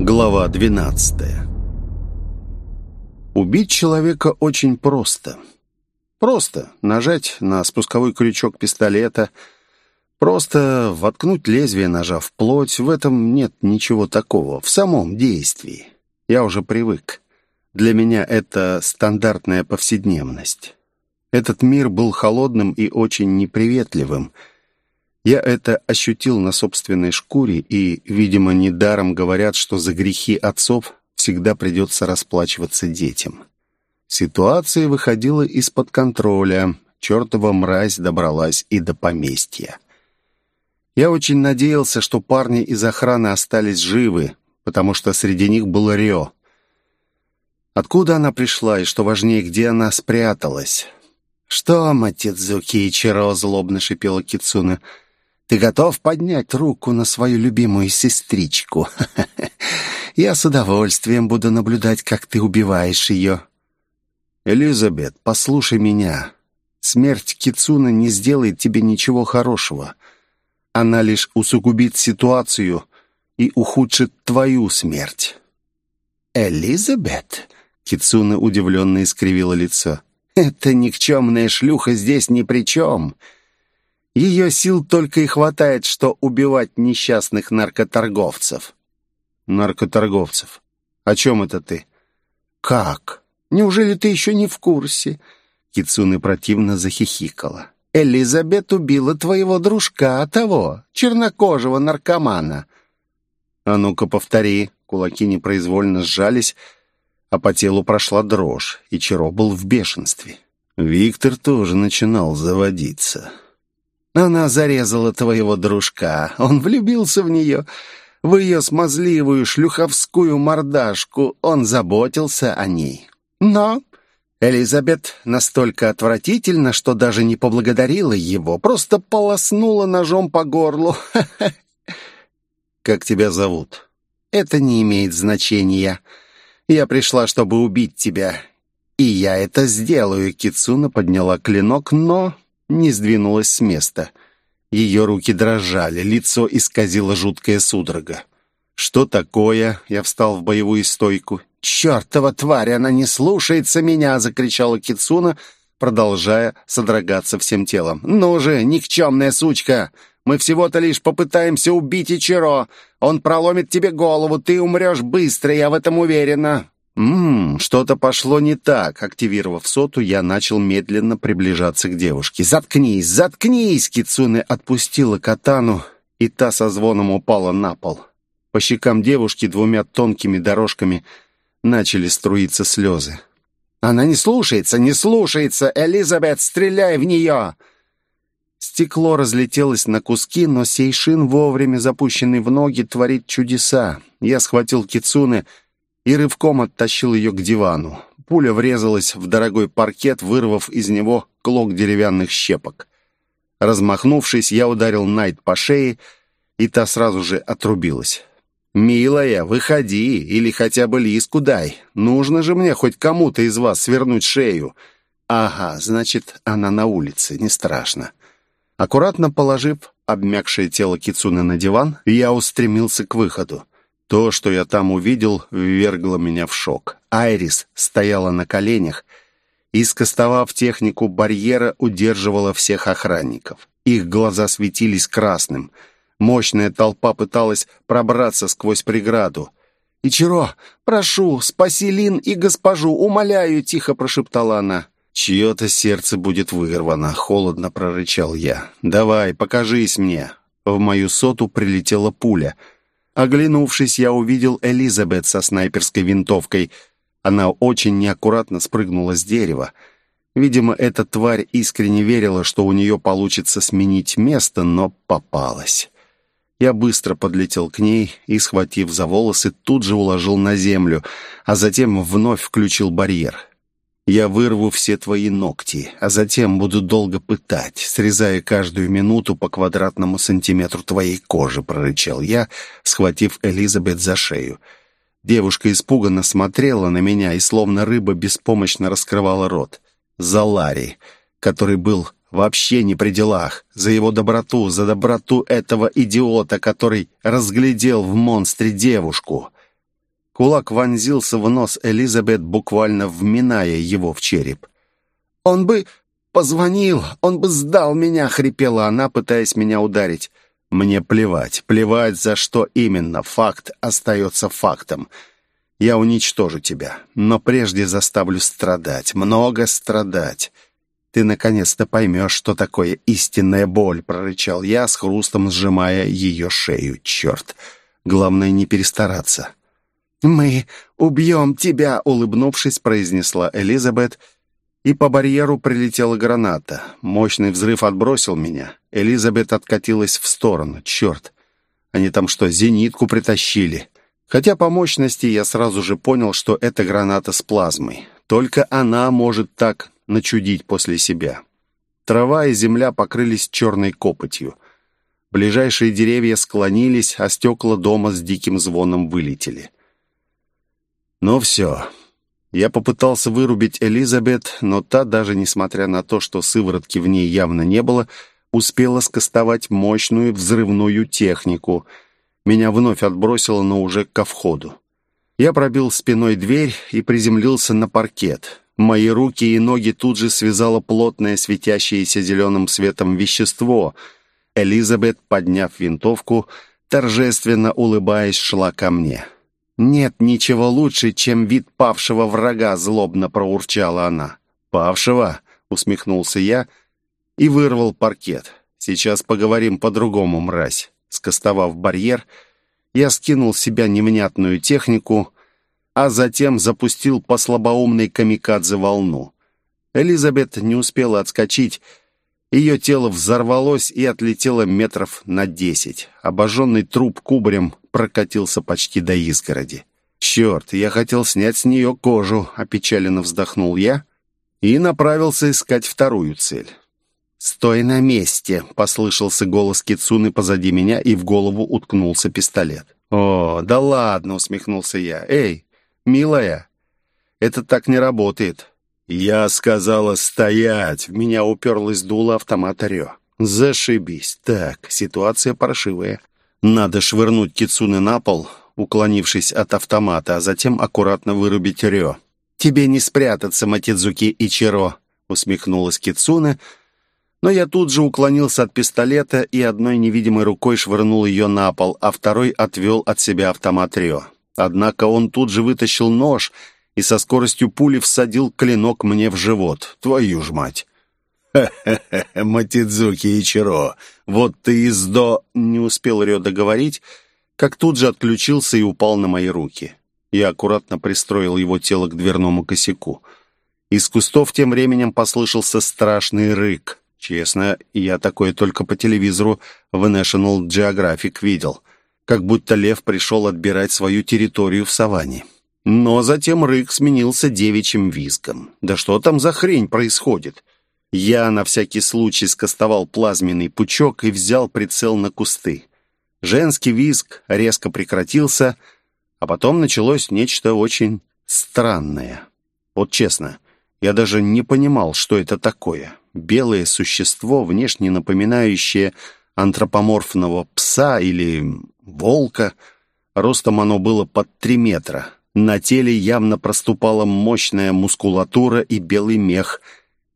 Глава 12 Убить человека очень просто. Просто нажать на спусковой крючок пистолета, просто воткнуть лезвие ножа в плоть. В этом нет ничего такого, в самом действии. Я уже привык. Для меня это стандартная повседневность. Этот мир был холодным и очень неприветливым. Я это ощутил на собственной шкуре, и, видимо, недаром говорят, что за грехи отцов всегда придется расплачиваться детям. Ситуация выходила из-под контроля. Чертова мразь добралась и до поместья. Я очень надеялся, что парни из охраны остались живы, потому что среди них был Рио. Откуда она пришла и, что важнее, где она спряталась? «Что, Матидзуки Ичиро?» — злобно шипела Кицуна. «Ты готов поднять руку на свою любимую сестричку? Я с удовольствием буду наблюдать, как ты убиваешь ее». «Элизабет, послушай меня. Смерть Кицуны не сделает тебе ничего хорошего. Она лишь усугубит ситуацию и ухудшит твою смерть». «Элизабет?» Кицуна удивленно искривила лицо. «Эта никчемная шлюха здесь ни при чем. Ее сил только и хватает, что убивать несчастных наркоторговцев». «Наркоторговцев? О чем это ты?» «Как? Неужели ты еще не в курсе?» Кицуна противно захихикала. «Элизабет убила твоего дружка, того, чернокожего наркомана». «А ну-ка, повтори». Кулаки непроизвольно сжались, а по телу прошла дрожь, и Чиро был в бешенстве. Виктор тоже начинал заводиться. Она зарезала твоего дружка. Он влюбился в нее, в ее смазливую шлюховскую мордашку. Он заботился о ней. Но Элизабет настолько отвратительна, что даже не поблагодарила его, просто полоснула ножом по горлу. «Как тебя зовут?» «Это не имеет значения». Я пришла, чтобы убить тебя. И я это сделаю». Кицуна подняла клинок, но не сдвинулась с места. Ее руки дрожали, лицо исказило жуткая судорога. «Что такое?» Я встал в боевую стойку. «Чертова тварь, она не слушается меня!» — закричала Кицуна, продолжая содрогаться всем телом. «Ну же, никчемная сучка! Мы всего-то лишь попытаемся убить Ичиро. Он проломит тебе голову, ты умрешь быстро, я в этом уверена». «Ммм, что-то пошло не так». Активировав соту, я начал медленно приближаться к девушке. «Заткнись, заткнись!» Кицуне отпустила катану, и та со звоном упала на пол. По щекам девушки двумя тонкими дорожками начали струиться слезы. «Она не слушается, не слушается! Элизабет, стреляй в нее!» Стекло разлетелось на куски, но Сейшин, вовремя запущенный в ноги, творит чудеса. Я схватил Кицуны и рывком оттащил ее к дивану. Пуля врезалась в дорогой паркет, вырвав из него клок деревянных щепок. Размахнувшись, я ударил Найт по шее, и та сразу же отрубилась. «Милая, выходи, или хотя бы лиску дай. Нужно же мне хоть кому-то из вас свернуть шею». «Ага, значит, она на улице, не страшно». Аккуратно положив обмякшее тело Кицуны на диван, я устремился к выходу. То, что я там увидел, ввергло меня в шок. Айрис стояла на коленях и, скостовав технику барьера, удерживала всех охранников. Их глаза светились красным. Мощная толпа пыталась пробраться сквозь преграду. «Ичиро, прошу, спаси Лин и госпожу, умоляю!» — тихо прошептала она. «Чье-то сердце будет вырвано», — холодно прорычал я. «Давай, покажись мне». В мою соту прилетела пуля. Оглянувшись, я увидел Элизабет со снайперской винтовкой. Она очень неаккуратно спрыгнула с дерева. Видимо, эта тварь искренне верила, что у нее получится сменить место, но попалась. Я быстро подлетел к ней и, схватив за волосы, тут же уложил на землю, а затем вновь включил барьер. Я вырву все твои ногти, а затем буду долго пытать, срезая каждую минуту по квадратному сантиметру твоей кожи», — прорычал я, схватив Элизабет за шею. Девушка испуганно смотрела на меня и словно рыба беспомощно раскрывала рот. За Ларри, который был вообще не при делах, за его доброту, за доброту этого идиота, который разглядел в монстре девушку. Кулак вонзился в нос Элизабет, буквально вминая его в череп. «Он бы позвонил, он бы сдал меня!» — хрипела она, пытаясь меня ударить. «Мне плевать, плевать за что именно. Факт остается фактом. Я уничтожу тебя, но прежде заставлю страдать, много страдать. Ты наконец-то поймешь, что такое истинная боль», — прорычал я, с хрустом сжимая ее шею. «Черт! Главное, не перестараться». «Мы убьем тебя!» — улыбнувшись, произнесла Элизабет, и по барьеру прилетела граната. Мощный взрыв отбросил меня. Элизабет откатилась в сторону. «Черт! Они там что, зенитку притащили?» Хотя по мощности я сразу же понял, что это граната с плазмой. Только она может так начудить после себя. Трава и земля покрылись черной копотью. Ближайшие деревья склонились, а стекла дома с диким звоном вылетели. Ну все. Я попытался вырубить Элизабет, но та, даже несмотря на то, что сыворотки в ней явно не было, успела скостовать мощную взрывную технику. Меня вновь отбросило, но уже ко входу. Я пробил спиной дверь и приземлился на паркет. Мои руки и ноги тут же связало плотное, светящееся зеленым светом вещество. Элизабет, подняв винтовку, торжественно улыбаясь, шла ко мне. «Нет ничего лучше, чем вид павшего врага», — злобно проурчала она. «Павшего?» — усмехнулся я и вырвал паркет. «Сейчас поговорим по-другому, мразь». Скостовав барьер, я скинул с себя невнятную технику — а затем запустил по слабоумной камикадзе волну. Элизабет не успела отскочить. Ее тело взорвалось и отлетело метров на десять. Обожженный труп кубарем прокатился почти до изгороди. «Черт, я хотел снять с нее кожу», — опечаленно вздохнул я и направился искать вторую цель. «Стой на месте!» — послышался голос Кицуны позади меня, и в голову уткнулся пистолет. «О, да ладно!» — усмехнулся я. «Эй, «Милая, это так не работает». «Я сказала стоять!» В меня уперлась дуло автомата Рё. «Зашибись! Так, ситуация паршивая. Надо швырнуть Кицуны на пол, уклонившись от автомата, а затем аккуратно вырубить Рё. «Тебе не спрятаться, Матидзуки Ичиро!» усмехнулась Кицуна, но я тут же уклонился от пистолета и одной невидимой рукой швырнул ее на пол, а второй отвел от себя автомат Рё. Однако он тут же вытащил нож и со скоростью пули всадил клинок мне в живот. Твою ж мать! «Хе-хе-хе, Матидзуки Ичиро, вот ты из до...» Не успел Рё договорить, как тут же отключился и упал на мои руки. Я аккуратно пристроил его тело к дверному косяку. Из кустов тем временем послышался страшный рык. Честно, я такое только по телевизору в National Geographic видел как будто лев пришел отбирать свою территорию в саванне. Но затем рык сменился девичьим визгом. Да что там за хрень происходит? Я на всякий случай скостовал плазменный пучок и взял прицел на кусты. Женский визг резко прекратился, а потом началось нечто очень странное. Вот честно, я даже не понимал, что это такое. Белое существо, внешне напоминающее антропоморфного пса или волка. Ростом оно было под три метра. На теле явно проступала мощная мускулатура и белый мех.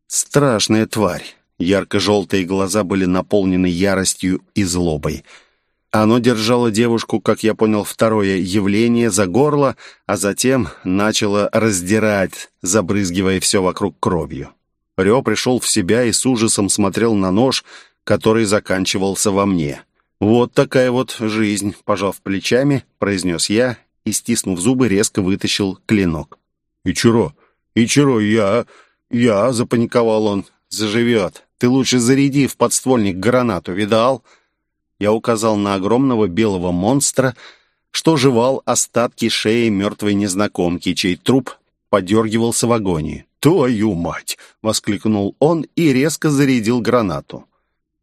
Страшная тварь. Ярко-желтые глаза были наполнены яростью и злобой. Оно держало девушку, как я понял, второе явление за горло, а затем начало раздирать, забрызгивая все вокруг кровью. Рё пришел в себя и с ужасом смотрел на нож, который заканчивался во мне. «Вот такая вот жизнь», — пожав плечами, произнес я и, стиснув зубы, резко вытащил клинок. «Ичиро, Ичиро, я... я...» — запаниковал он. «Заживет. Ты лучше заряди в подствольник гранату, видал?» Я указал на огромного белого монстра, что жевал остатки шеи мертвой незнакомки, чей труп подергивался в агонии. «Твою мать!» — воскликнул он и резко зарядил гранату.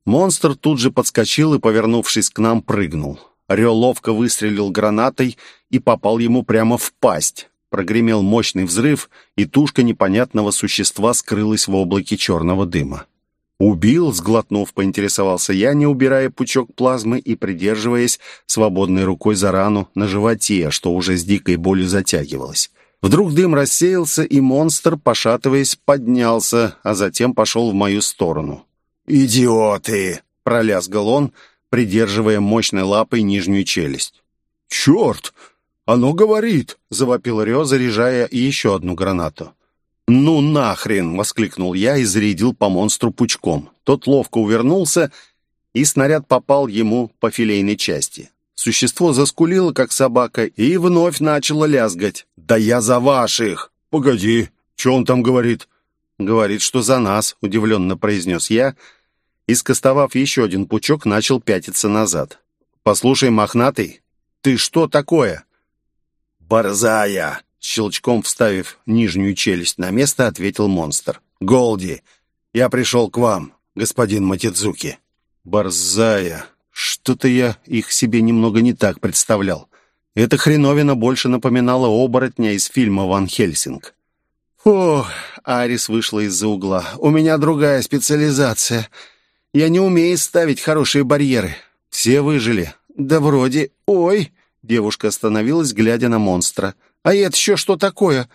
Монстр тут же подскочил и, повернувшись к нам, прыгнул. Орел ловко выстрелил гранатой и попал ему прямо в пасть. Прогремел мощный взрыв, и тушка непонятного существа скрылась в облаке черного дыма. «Убил?» — сглотнув, поинтересовался я, не убирая пучок плазмы и придерживаясь свободной рукой за рану на животе, что уже с дикой болью затягивалось. Вдруг дым рассеялся, и монстр, пошатываясь, поднялся, а затем пошел в мою сторону. «Идиоты!» — пролязгал он, придерживая мощной лапой нижнюю челюсть. «Черт! Оно говорит!» — завопил Рё, заряжая еще одну гранату. «Ну нахрен!» — воскликнул я и зарядил по монстру пучком. Тот ловко увернулся, и снаряд попал ему по филейной части. Существо заскулило, как собака, и вновь начало лязгать. «Да я за ваших!» «Погоди, что он там говорит?» «Говорит, что за нас», — удивленно произнес я, и, скостовав еще один пучок, начал пятиться назад. «Послушай, мохнатый, ты что такое?» «Борзая!» Щелчком вставив нижнюю челюсть на место, ответил монстр. «Голди, я пришел к вам, господин Матидзуки». «Борзая. Что-то я их себе немного не так представлял. Эта хреновина больше напоминала оборотня из фильма «Ван Хельсинг». «О, Арис вышла из-за угла. У меня другая специализация. Я не умею ставить хорошие барьеры. Все выжили». «Да вроде... Ой!» Девушка остановилась, глядя на монстра. А это еще что такое?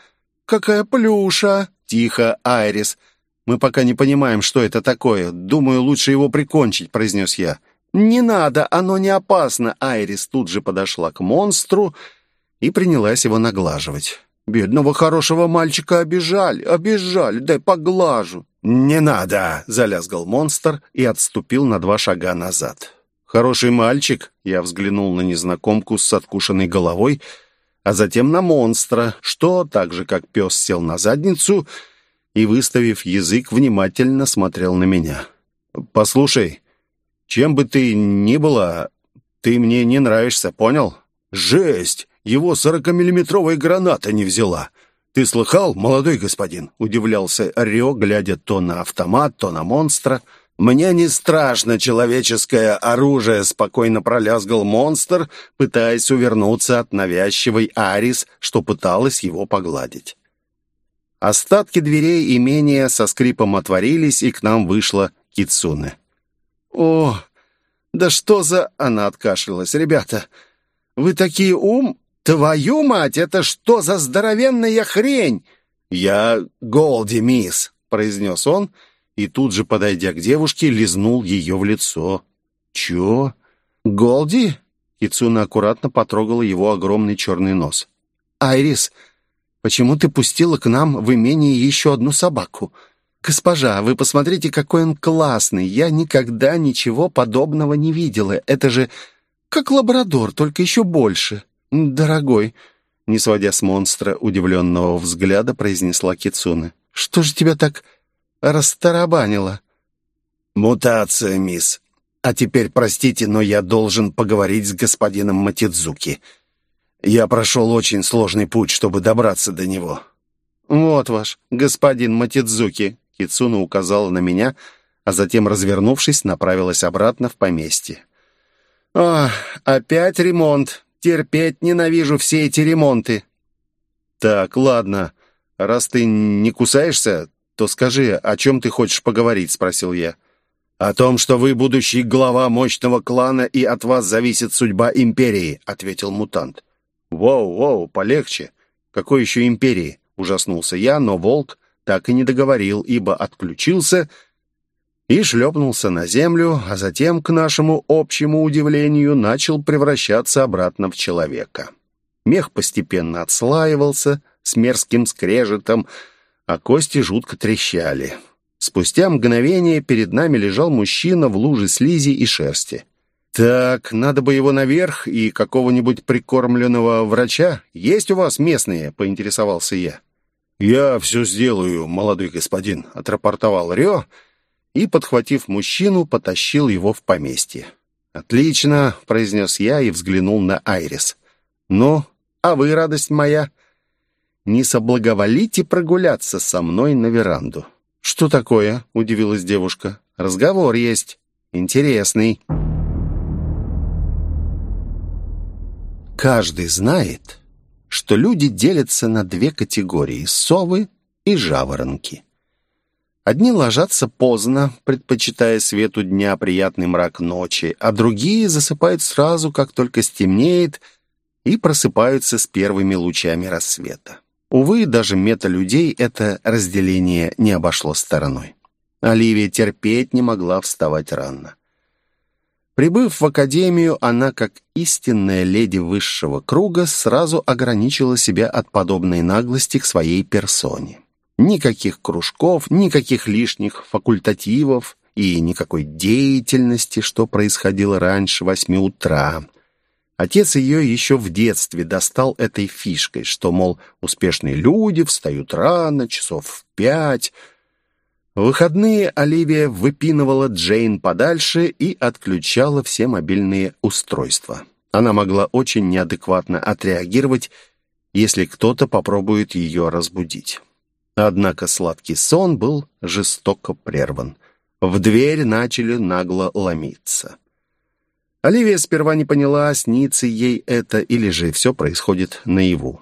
Какая плюша!» «Тихо, Айрис. Мы пока не понимаем, что это такое. Думаю, лучше его прикончить», — произнес я. «Не надо, оно не опасно!» Айрис тут же подошла к монстру и принялась его наглаживать. «Бедного хорошего мальчика обижали, обижали, дай поглажу». «Не надо!» — залязгал монстр и отступил на два шага назад. «Хороший мальчик?» — я взглянул на незнакомку с откушенной головой — а затем на монстра, что, так же как пес, сел на задницу и, выставив язык, внимательно смотрел на меня. «Послушай, чем бы ты ни была, ты мне не нравишься, понял?» «Жесть! Его сорокамиллиметровая граната не взяла!» «Ты слыхал, молодой господин?» — удивлялся Рио, глядя то на автомат, то на монстра — «Мне не страшно человеческое оружие», — спокойно пролязгал монстр, пытаясь увернуться от навязчивой Арис, что пыталась его погладить. Остатки дверей имения со скрипом отворились, и к нам вышла Кицуне. «О, да что за...» — она откашлялась. «Ребята, вы такие ум... Твою мать, это что за здоровенная хрень?» «Я Голди, мисс», — произнес он, — и тут же, подойдя к девушке, лизнул ее в лицо. «Чё? Голди?» Кицуна аккуратно потрогала его огромный черный нос. «Айрис, почему ты пустила к нам в имение еще одну собаку? Госпожа, вы посмотрите, какой он классный. Я никогда ничего подобного не видела. Это же как лабрадор, только еще больше. Дорогой». Не сводя с монстра удивленного взгляда, произнесла Кицуна. «Что же тебя так растарабанила». «Мутация, мисс. А теперь, простите, но я должен поговорить с господином Матидзуки. Я прошел очень сложный путь, чтобы добраться до него». «Вот ваш господин Матидзуки», — Кицуна указала на меня, а затем, развернувшись, направилась обратно в поместье. «Ах, опять ремонт. Терпеть ненавижу все эти ремонты». «Так, ладно. Раз ты не кусаешься, то скажи, о чем ты хочешь поговорить?» — спросил я. «О том, что вы будущий глава мощного клана, и от вас зависит судьба империи», — ответил мутант. «Воу-воу, полегче. Какой еще империи?» — ужаснулся я, но волк так и не договорил, ибо отключился и шлепнулся на землю, а затем, к нашему общему удивлению, начал превращаться обратно в человека. Мех постепенно отслаивался с мерзким скрежетом, а кости жутко трещали. Спустя мгновение перед нами лежал мужчина в луже слизи и шерсти. «Так, надо бы его наверх и какого-нибудь прикормленного врача. Есть у вас местные?» — поинтересовался я. «Я все сделаю, молодой господин», — отрапортовал Рё и, подхватив мужчину, потащил его в поместье. «Отлично», — произнес я и взглянул на Айрис. «Ну, а вы, радость моя?» Не соблаговолите прогуляться со мной на веранду». «Что такое?» — удивилась девушка. «Разговор есть. Интересный». Каждый знает, что люди делятся на две категории — совы и жаворонки. Одни ложатся поздно, предпочитая свету дня приятный мрак ночи, а другие засыпают сразу, как только стемнеет, и просыпаются с первыми лучами рассвета. Увы, даже мета-людей это разделение не обошло стороной. Оливия терпеть не могла вставать рано. Прибыв в академию, она, как истинная леди высшего круга, сразу ограничила себя от подобной наглости к своей персоне. Никаких кружков, никаких лишних факультативов и никакой деятельности, что происходило раньше восьми утра. Отец ее еще в детстве достал этой фишкой, что, мол, успешные люди встают рано, часов в пять, в выходные Оливия выпинывала Джейн подальше и отключала все мобильные устройства. Она могла очень неадекватно отреагировать, если кто-то попробует ее разбудить. Однако сладкий сон был жестоко прерван. В дверь начали нагло ломиться. Оливия сперва не поняла, снится ей это или же все происходит наяву.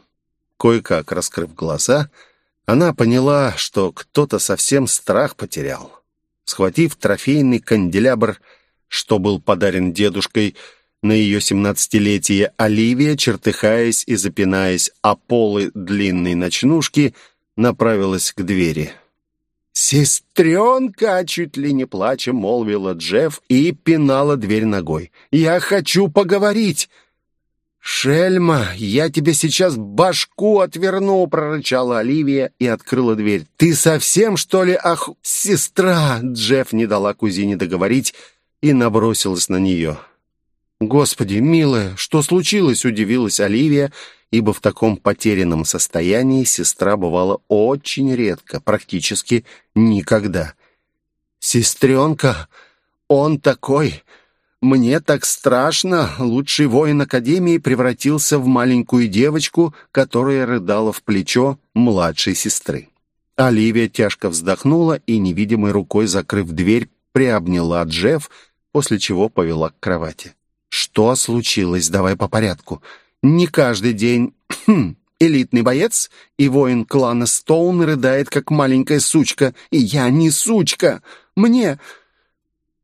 Кое-как раскрыв глаза — она поняла, что кто-то совсем страх потерял. Схватив трофейный канделябр, что был подарен дедушкой на ее семнадцатилетие, Оливия, чертыхаясь и запинаясь о полы длинной ночнушки, направилась к двери. «Сестренка!» — чуть ли не плача молвила Джефф и пинала дверь ногой. «Я хочу поговорить!» «Шельма, я тебе сейчас башку отверну!» — прорычала Оливия и открыла дверь. «Ты совсем, что ли, ах... сестра?» Джефф не дала кузине договорить и набросилась на нее. «Господи, милая, что случилось?» — удивилась Оливия, ибо в таком потерянном состоянии сестра бывала очень редко, практически никогда. «Сестренка, он такой...» Мне так страшно. Лучший воин Академии превратился в маленькую девочку, которая рыдала в плечо младшей сестры. Оливия тяжко вздохнула и, невидимой рукой закрыв дверь, приобняла Джефф, после чего повела к кровати. «Что случилось? Давай по порядку. Не каждый день элитный боец и воин клана Стоун рыдает, как маленькая сучка. И я не сучка. Мне...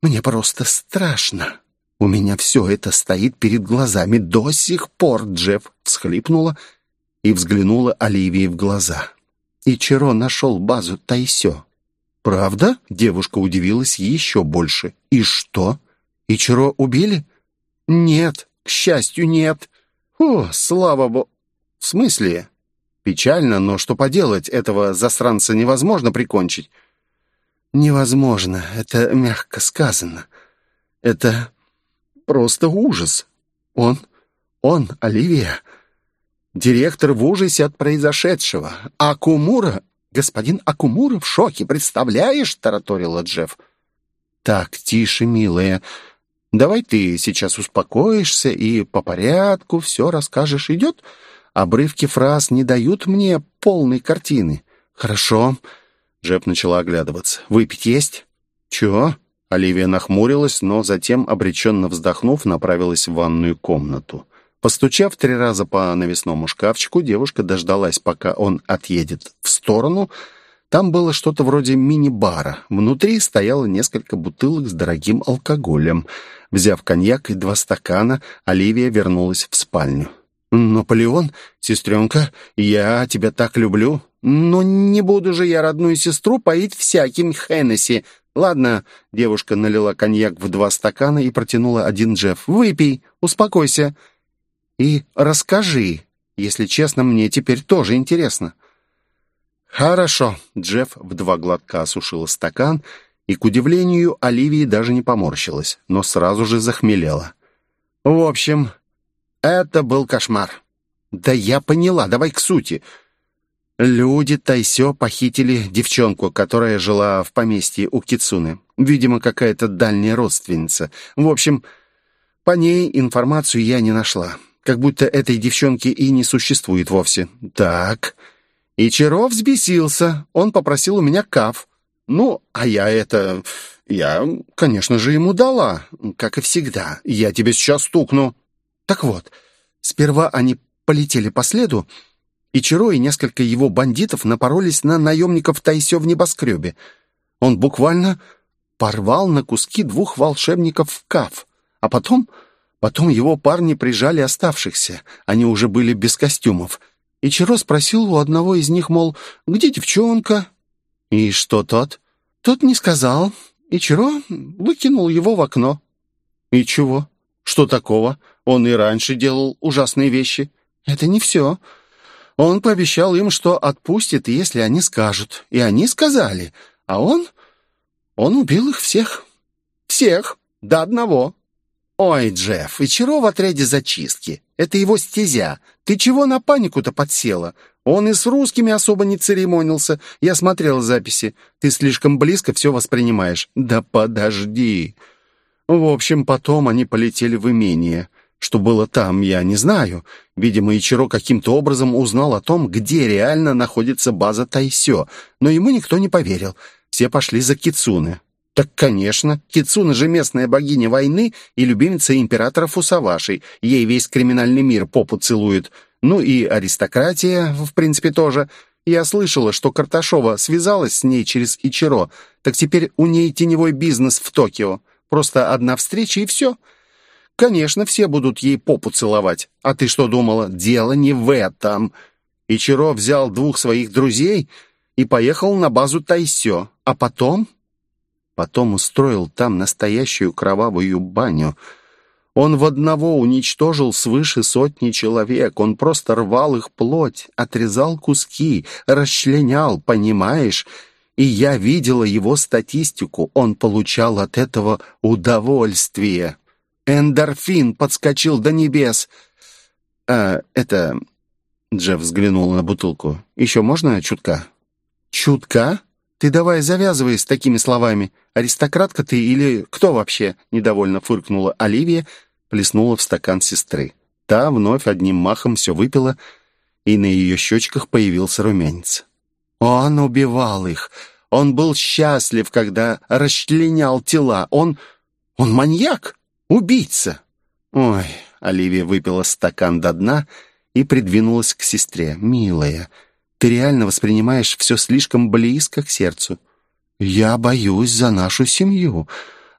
мне просто страшно». У меня все это стоит перед глазами до сих пор, Джефф всхлипнула и взглянула Оливии в глаза. И Черо нашел базу Тайсё. «Правда?» — девушка удивилась еще больше. «И что? И Черо убили?» «Нет, к счастью, нет». «О, слава богу!» «В смысле?» «Печально, но что поделать, этого засранца невозможно прикончить». «Невозможно, это мягко сказано. Это просто ужас. Он, он, Оливия, директор в ужасе от произошедшего. А Акумура, господин Акумура в шоке, представляешь, тараторила Джефф. Так, тише, милая. Давай ты сейчас успокоишься и по порядку все расскажешь. Идет? Обрывки фраз не дают мне полной картины. Хорошо. Джефф начала оглядываться. Выпить есть? Чего? Оливия нахмурилась, но затем, обреченно вздохнув, направилась в ванную комнату. Постучав три раза по навесному шкафчику, девушка дождалась, пока он отъедет в сторону. Там было что-то вроде мини-бара. Внутри стояло несколько бутылок с дорогим алкоголем. Взяв коньяк и два стакана, Оливия вернулась в спальню. «Наполеон, сестренка, я тебя так люблю. Но не буду же я родную сестру поить всяким Хеннесси. «Ладно», — девушка налила коньяк в два стакана и протянула один Джефф. «Выпей, успокойся. И расскажи. Если честно, мне теперь тоже интересно». «Хорошо», — Джефф в два глотка осушила стакан, и, к удивлению, Оливии даже не поморщилась, но сразу же захмелела. «В общем, это был кошмар». «Да я поняла, давай к сути. Люди Тайсё похитили девчонку, которая жила в поместье у Кицуны. Видимо, какая-то дальняя родственница. В общем, по ней информацию я не нашла. Как будто этой девчонки и не существует вовсе. Так. И Чаров взбесился. Он попросил у меня каф. Ну, а я это... Я, конечно же, ему дала. Как и всегда. Я тебе сейчас стукну. Так вот, сперва они полетели по следу, и Чиро и несколько его бандитов напоролись на наемников Тайсё в небоскребе. Он буквально порвал на куски двух волшебников в каф. А потом... Потом его парни прижали оставшихся. Они уже были без костюмов. И Чиро спросил у одного из них, мол, где девчонка? И что тот? Тот не сказал. И Чиро выкинул его в окно. И чего? Что такого? Он и раньше делал ужасные вещи. Это не все. Он пообещал им, что отпустит, если они скажут. И они сказали. А он... Он убил их всех. Всех. До одного. Ой, Джефф, и Чиро в отряде зачистки. Это его стезя. Ты чего на панику-то подсела? Он и с русскими особо не церемонился. Я смотрел записи. Ты слишком близко все воспринимаешь. Да подожди. В общем, потом они полетели в имение. Что было там, я не знаю. Видимо, Ичиро каким-то образом узнал о том, где реально находится база Тайсё, но ему никто не поверил все пошли за Кицуны. Так, конечно, Кицуна же местная богиня войны и любимица императора Фусаваши. Ей весь криминальный мир попу целует. Ну и аристократия, в принципе, тоже. Я слышала, что Карташова связалась с ней через Ичиро. Так теперь у ней теневой бизнес в Токио. Просто одна встреча и все. Конечно, все будут ей попу целовать. А ты что думала? Дело не в этом. Ичиро взял двух своих друзей и поехал на базу Тайсё. А потом... Потом устроил там настоящую кровавую баню. Он в одного уничтожил свыше сотни человек. Он просто рвал их плоть, отрезал куски, расчленял, понимаешь? И я видела его статистику. Он получал от этого удовольствие. Эндорфин подскочил до небес. «А, это...» Джефф взглянул на бутылку. «Еще можно чутка?» «Чутка?» «Ты давай завязывай с такими словами. Аристократка ты или кто вообще?» Недовольно фыркнула Оливия, плеснула в стакан сестры. Та вновь одним махом все выпила, и на ее щечках появился румянец. Он убивал их. Он был счастлив, когда расчленял тела. Он... он маньяк, убийца. Ой, Оливия выпила стакан до дна и придвинулась к сестре. «Милая, ты реально воспринимаешь все слишком близко к сердцу. Я боюсь за нашу семью.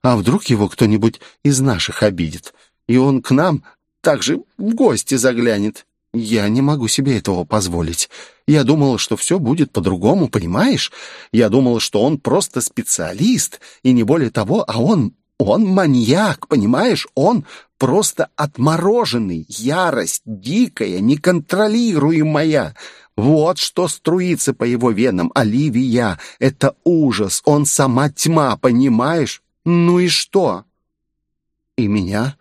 А вдруг его кто-нибудь из наших обидит, и он к нам также в гости заглянет? Я не могу себе этого позволить. Я думала, что все будет по-другому, понимаешь? Я думала, что он просто специалист, и не более того, а он... он маньяк, понимаешь? Он просто отмороженный, ярость дикая, неконтролируемая. Вот что струится по его венам. Оливия — это ужас. Он сама тьма, понимаешь? Ну и что? И меня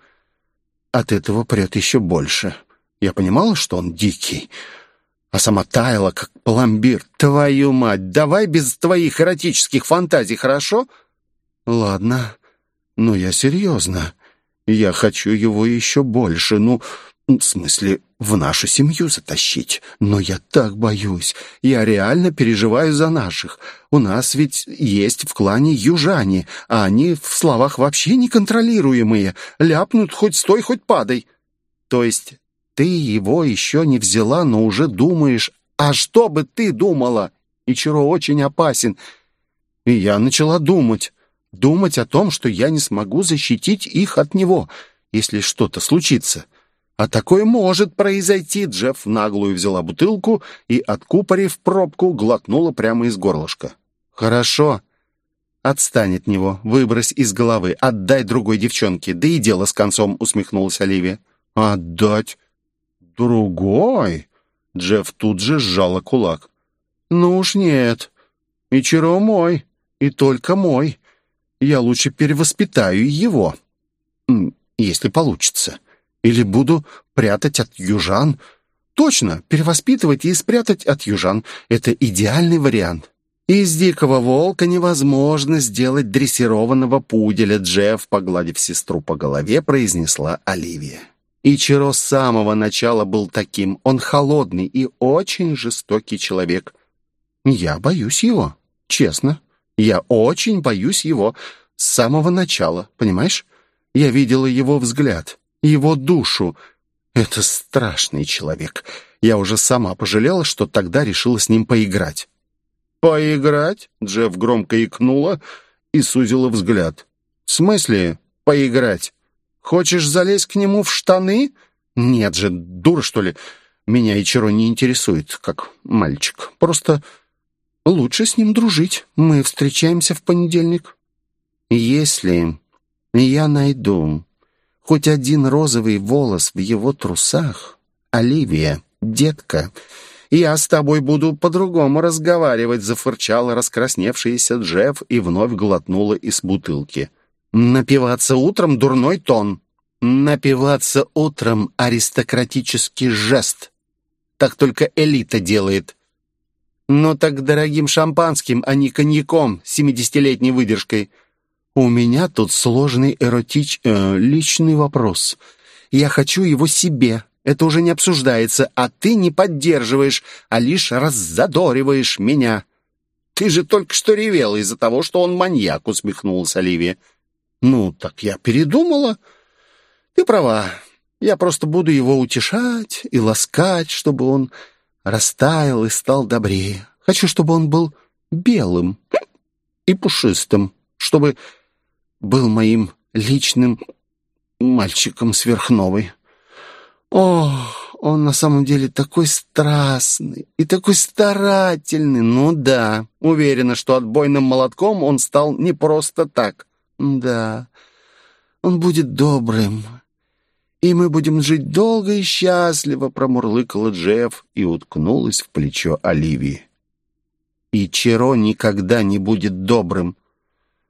от этого прет еще больше. Я понимала, что он дикий, а сама таяла, как пломбир. Твою мать, давай без твоих эротических фантазий, хорошо? Ладно, но я серьезно. Я хочу его еще больше. Ну, в смысле, в нашу семью затащить. Но я так боюсь. Я реально переживаю за наших. У нас ведь есть в клане южане, а они в словах вообще неконтролируемые. Ляпнут хоть стой, хоть падай. То есть ты его еще не взяла, но уже думаешь, а что бы ты думала? Ичиро очень опасен. И я начала думать. Думать о том, что я не смогу защитить их от него, если что-то случится. «А такое может произойти!» Джефф наглую взяла бутылку и, откупорив пробку, глотнула прямо из горлышка. «Хорошо. Отстань от него, выбрось из головы, отдай другой девчонке, да и дело с концом», — усмехнулась Оливия. «Отдать? Другой?» Джефф тут же сжала кулак. «Ну уж нет. И Ичиро мой, и только мой. Я лучше перевоспитаю его, если получится». Или буду прятать от южан? Точно, перевоспитывать и спрятать от южан — это идеальный вариант. Из дикого волка невозможно сделать дрессированного пуделя, Джефф, погладив сестру по голове, произнесла Оливия. Ичиро с самого начала был таким. Он холодный и очень жестокий человек. Я боюсь его, честно. Я очень боюсь его с самого начала, понимаешь? Я видела его взгляд его душу. Это страшный человек. Я уже сама пожалела, что тогда решила с ним поиграть. «Поиграть?» — Джефф громко икнула и сузила взгляд. «В смысле поиграть? Хочешь залезть к нему в штаны?» «Нет же, дура, что ли? Меня Ичиро не интересует, как мальчик. Просто лучше с ним дружить. Мы встречаемся в понедельник». «Если я найду хоть один розовый волос в его трусах, Оливия, детка, я с тобой буду по-другому разговаривать», зафырчала раскрасневшаяся Джефф и вновь глотнула из бутылки. «Напиваться утром — дурной тон». «Напиваться утром — аристократический жест. Так только элита делает». «Ну так дорогим шампанским, а не коньяком с семидесятилетней выдержкой». «У меня тут сложный эротич... Э, личный вопрос. Я хочу его себе. Это уже не обсуждается, а ты не поддерживаешь, а лишь раззадориваешь меня». «Ты же только что ревел из-за того, что он маньяк», — усмехнулась Оливия. «Ну, так я передумала. Ты права. Я просто буду его утешать и ласкать, чтобы он растаял и стал добрее. Хочу, чтобы он был белым и пушистым, чтобы был моим личным мальчиком сверхновой. Ох, он на самом деле такой страстный и такой старательный. Ну да, уверена, что отбойным молотком он стал не просто так. Да, он будет добрым, и мы будем жить долго и счастливо, промурлыкала Джефф и уткнулась в плечо Оливии. И Черо никогда не будет добрым.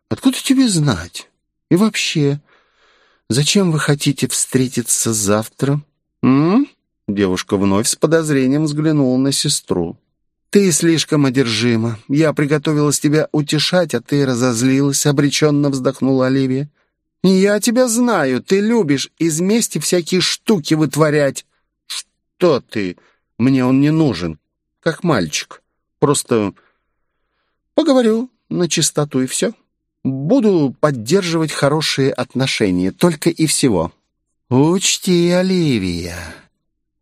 Откуда тебе знать? И вообще, зачем вы хотите встретиться завтра? М? Девушка вновь с подозрением взглянула на сестру. «Ты слишком одержима. Я приготовилась тебя утешать, а ты разозлилась», — обреченно вздохнула Оливия. «Я тебя знаю. Ты любишь из мести всякие штуки вытворять». «Что ты? Мне он не нужен. Как мальчик. Просто поговорю на чистоту и все. Буду поддерживать хорошие отношения, только и всего». «Учти, Оливия,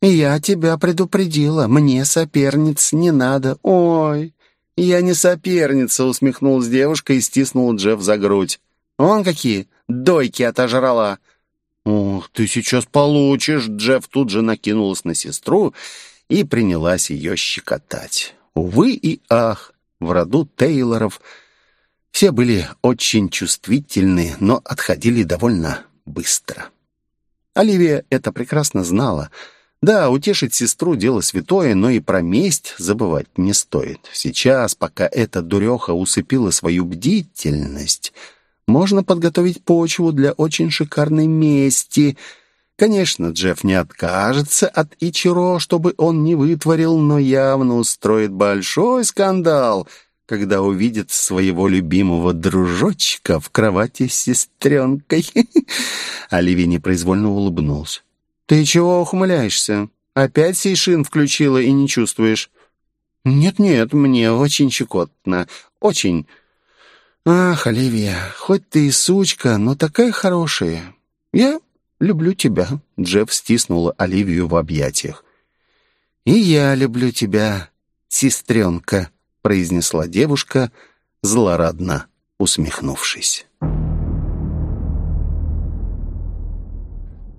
«Я тебя предупредила. Мне соперниц не надо. Ой!» «Я не соперница», — усмехнулась девушка и стиснула Джефф за грудь. «Вон какие дойки отожрала!» «Ух, ты сейчас получишь!» Джефф тут же накинулась на сестру и принялась ее щекотать. Увы и ах, в роду Тейлоров все были очень чувствительны, но отходили довольно быстро. Оливия это прекрасно знала — да, утешить сестру — дело святое, но и про месть забывать не стоит. Сейчас, пока эта дуреха усыпила свою бдительность, можно подготовить почву для очень шикарной мести. Конечно, Джефф не откажется от Ичиро, чтобы он не вытворил, но явно устроит большой скандал, когда увидит своего любимого дружочка в кровати с сестренкой. Оливия непроизвольно улыбнулся. «Ты чего ухмыляешься? Опять сейшин включила и не чувствуешь?» «Нет-нет, мне очень щекотно. Очень. Ах, Оливия, хоть ты и сучка, но такая хорошая. Я люблю тебя», — Джефф стиснула Оливию в объятиях. «И я люблю тебя, сестренка», — произнесла девушка, злорадно усмехнувшись.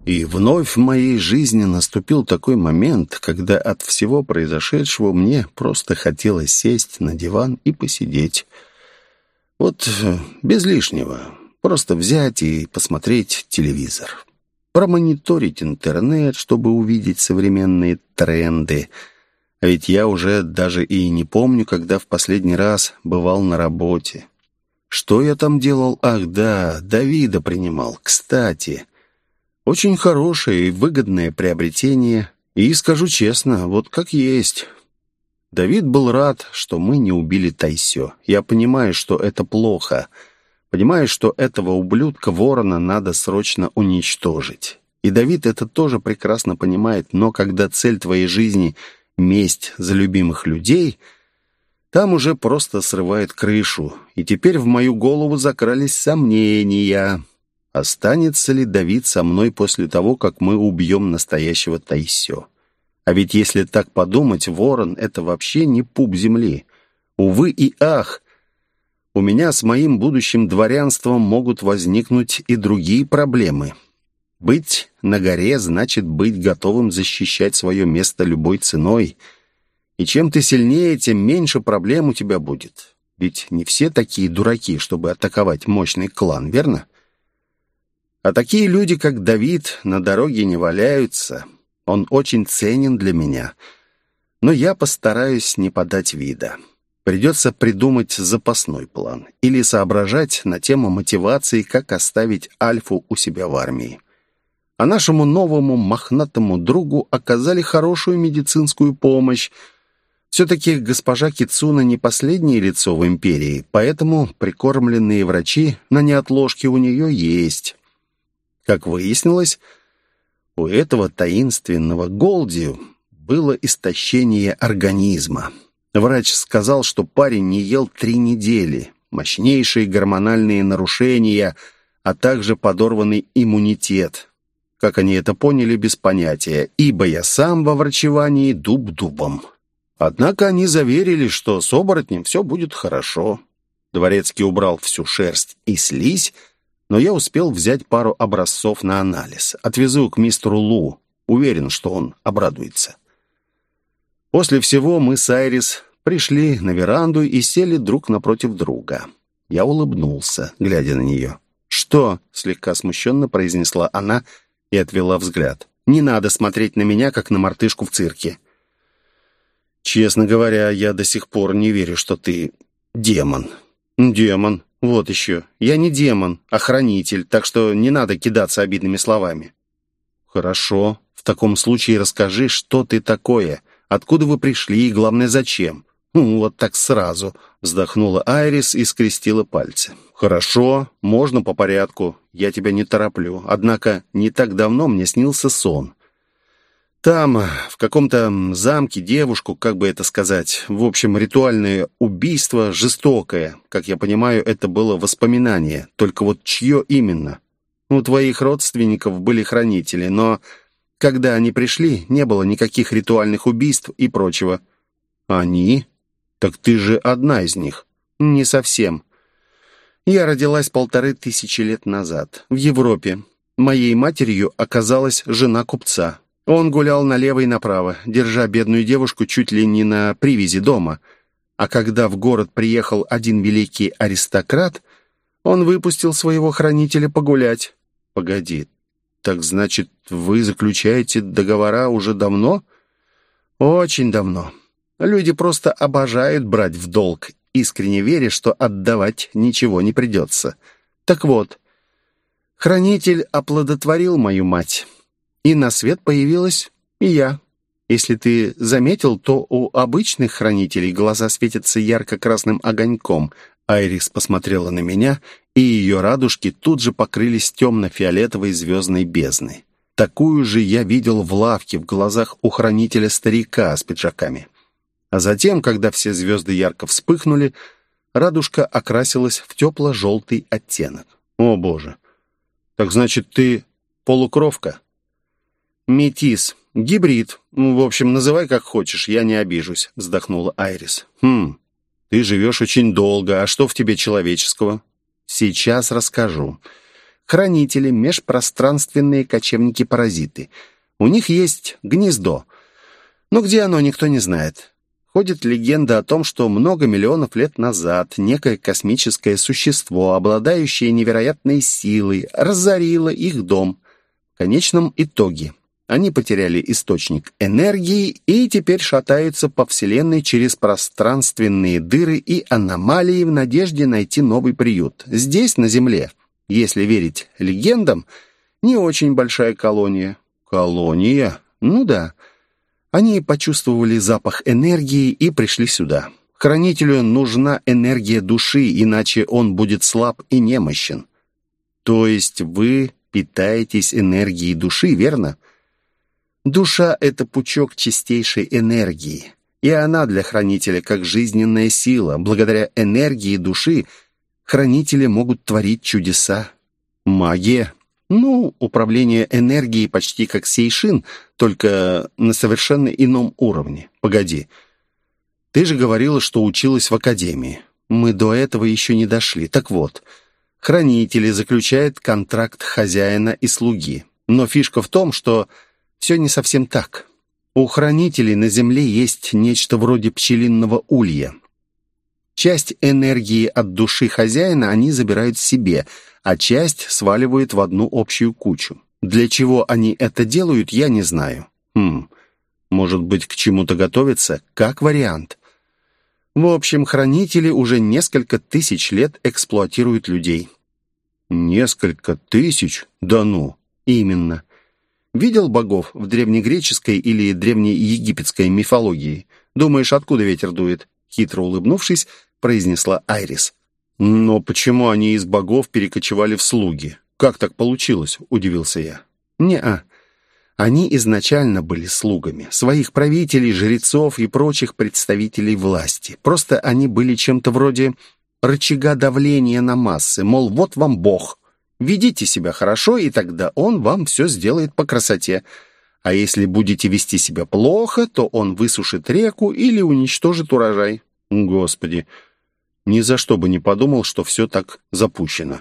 И вновь в моей жизни наступил такой момент, когда от всего произошедшего мне просто хотелось сесть на диван и посидеть. Вот э, без лишнего. Просто взять и посмотреть телевизор. Промониторить интернет, чтобы увидеть современные тренды. А ведь я уже даже и не помню, когда в последний раз бывал на работе. Что я там делал? Ах, да, Давида принимал. Кстати... Очень хорошее и выгодное приобретение. И скажу честно, вот как есть. Давид был рад, что мы не убили Тайсё. Я понимаю, что это плохо. Понимаю, что этого ублюдка ворона надо срочно уничтожить. И Давид это тоже прекрасно понимает, но когда цель твоей жизни — месть за любимых людей, там уже просто срывает крышу. И теперь в мою голову закрались сомнения. Останется ли Давид со мной после того, как мы убьем настоящего Тайсё? А ведь если так подумать, ворон — это вообще не пуп земли. Увы и ах, у меня с моим будущим дворянством могут возникнуть и другие проблемы. Быть на горе значит быть готовым защищать свое место любой ценой. И чем ты сильнее, тем меньше проблем у тебя будет. Ведь не все такие дураки, чтобы атаковать мощный клан, верно? А такие люди, как Давид, на дороге не валяются. Он очень ценен для меня. Но я постараюсь не подать вида. Придется придумать запасной план или соображать на тему мотивации, как оставить Альфу у себя в армии. А нашему новому мохнатому другу оказали хорошую медицинскую помощь. Все-таки госпожа Кицуна не последнее лицо в империи, поэтому прикормленные врачи на неотложке у нее есть. Как выяснилось, у этого таинственного Голдию было истощение организма. Врач сказал, что парень не ел три недели, мощнейшие гормональные нарушения, а также подорванный иммунитет. Как они это поняли, без понятия, ибо я сам во врачевании дуб дубом. Однако они заверили, что с оборотнем все будет хорошо. Дворецкий убрал всю шерсть и слизь, но я успел взять пару образцов на анализ. Отвезу к мистеру Лу. Уверен, что он обрадуется. После всего мы с Айрис пришли на веранду и сели друг напротив друга. Я улыбнулся, глядя на нее. «Что?» — слегка смущенно произнесла она и отвела взгляд. «Не надо смотреть на меня, как на мартышку в цирке». «Честно говоря, я до сих пор не верю, что ты демон». «Демон. Вот еще. Я не демон, а хранитель, так что не надо кидаться обидными словами». «Хорошо. В таком случае расскажи, что ты такое, откуда вы пришли и, главное, зачем. «Вот так сразу», — вздохнула Айрис и скрестила пальцы. «Хорошо, можно по порядку, я тебя не тороплю. Однако не так давно мне снился сон. Там, в каком-то замке, девушку, как бы это сказать, в общем, ритуальное убийство жестокое. Как я понимаю, это было воспоминание. Только вот чье именно? У твоих родственников были хранители, но когда они пришли, не было никаких ритуальных убийств и прочего. Они? «Так ты же одна из них». «Не совсем. Я родилась полторы тысячи лет назад, в Европе. Моей матерью оказалась жена купца. Он гулял налево и направо, держа бедную девушку чуть ли не на привязи дома. А когда в город приехал один великий аристократ, он выпустил своего хранителя погулять. Погоди, так значит, вы заключаете договора уже давно? Очень давно. Люди просто обожают брать в долг, искренне веря, что отдавать ничего не придется. Так вот, хранитель оплодотворил мою мать, и на свет появилась и я. Если ты заметил, то у обычных хранителей глаза светятся ярко-красным огоньком. Айрис посмотрела на меня, и ее радужки тут же покрылись темно-фиолетовой звездной бездной. Такую же я видел в лавке в глазах у хранителя старика с пиджаками. А затем, когда все звезды ярко вспыхнули, радужка окрасилась в тепло-желтый оттенок. «О, Боже! Так значит, ты полукровка?» «Метис. Гибрид. В общем, называй как хочешь, я не обижусь», — вздохнула Айрис. «Хм, ты живешь очень долго. А что в тебе человеческого?» «Сейчас расскажу. Хранители — межпространственные кочевники-паразиты. У них есть гнездо. Но где оно, никто не знает. Ходит легенда о том, что много миллионов лет назад некое космическое существо, обладающее невероятной силой, разорило их дом. В конечном итоге они потеряли источник энергии и теперь шатаются по Вселенной через пространственные дыры и аномалии в надежде найти новый приют. Здесь, на Земле, если верить легендам, не очень большая колония. Колония? Ну да. Они почувствовали запах энергии и пришли сюда. Хранителю нужна энергия души, иначе он будет слаб и немощен. То есть вы питаетесь энергией души, верно? Душа — это пучок чистейшей энергии, и она для хранителя как жизненная сила. Благодаря энергии души хранители могут творить чудеса. Магия ну, управление энергией почти как сейшин, только на совершенно ином уровне. Погоди. Ты же говорила, что училась в академии. Мы до этого еще не дошли. Так вот, хранители заключают контракт хозяина и слуги. Но фишка в том, что все не совсем так. У хранителей на земле есть нечто вроде пчелиного улья. Часть энергии от души хозяина они забирают себе, а часть сваливают в одну общую кучу. Для чего они это делают, я не знаю. Хм, может быть, к чему-то готовятся? Как вариант. В общем, хранители уже несколько тысяч лет эксплуатируют людей. Несколько тысяч? Да ну! Именно. Видел богов в древнегреческой или древнеегипетской мифологии? Думаешь, откуда ветер дует? Хитро улыбнувшись, произнесла Айрис. «Но почему они из богов перекочевали в слуги? Как так получилось?» – удивился я. «Не-а. Они изначально были слугами своих правителей, жрецов и прочих представителей власти. Просто они были чем-то вроде рычага давления на массы, мол, вот вам бог. Ведите себя хорошо, и тогда он вам все сделает по красоте. А если будете вести себя плохо, то он высушит реку или уничтожит урожай. Господи, ни за что бы не подумал, что все так запущено.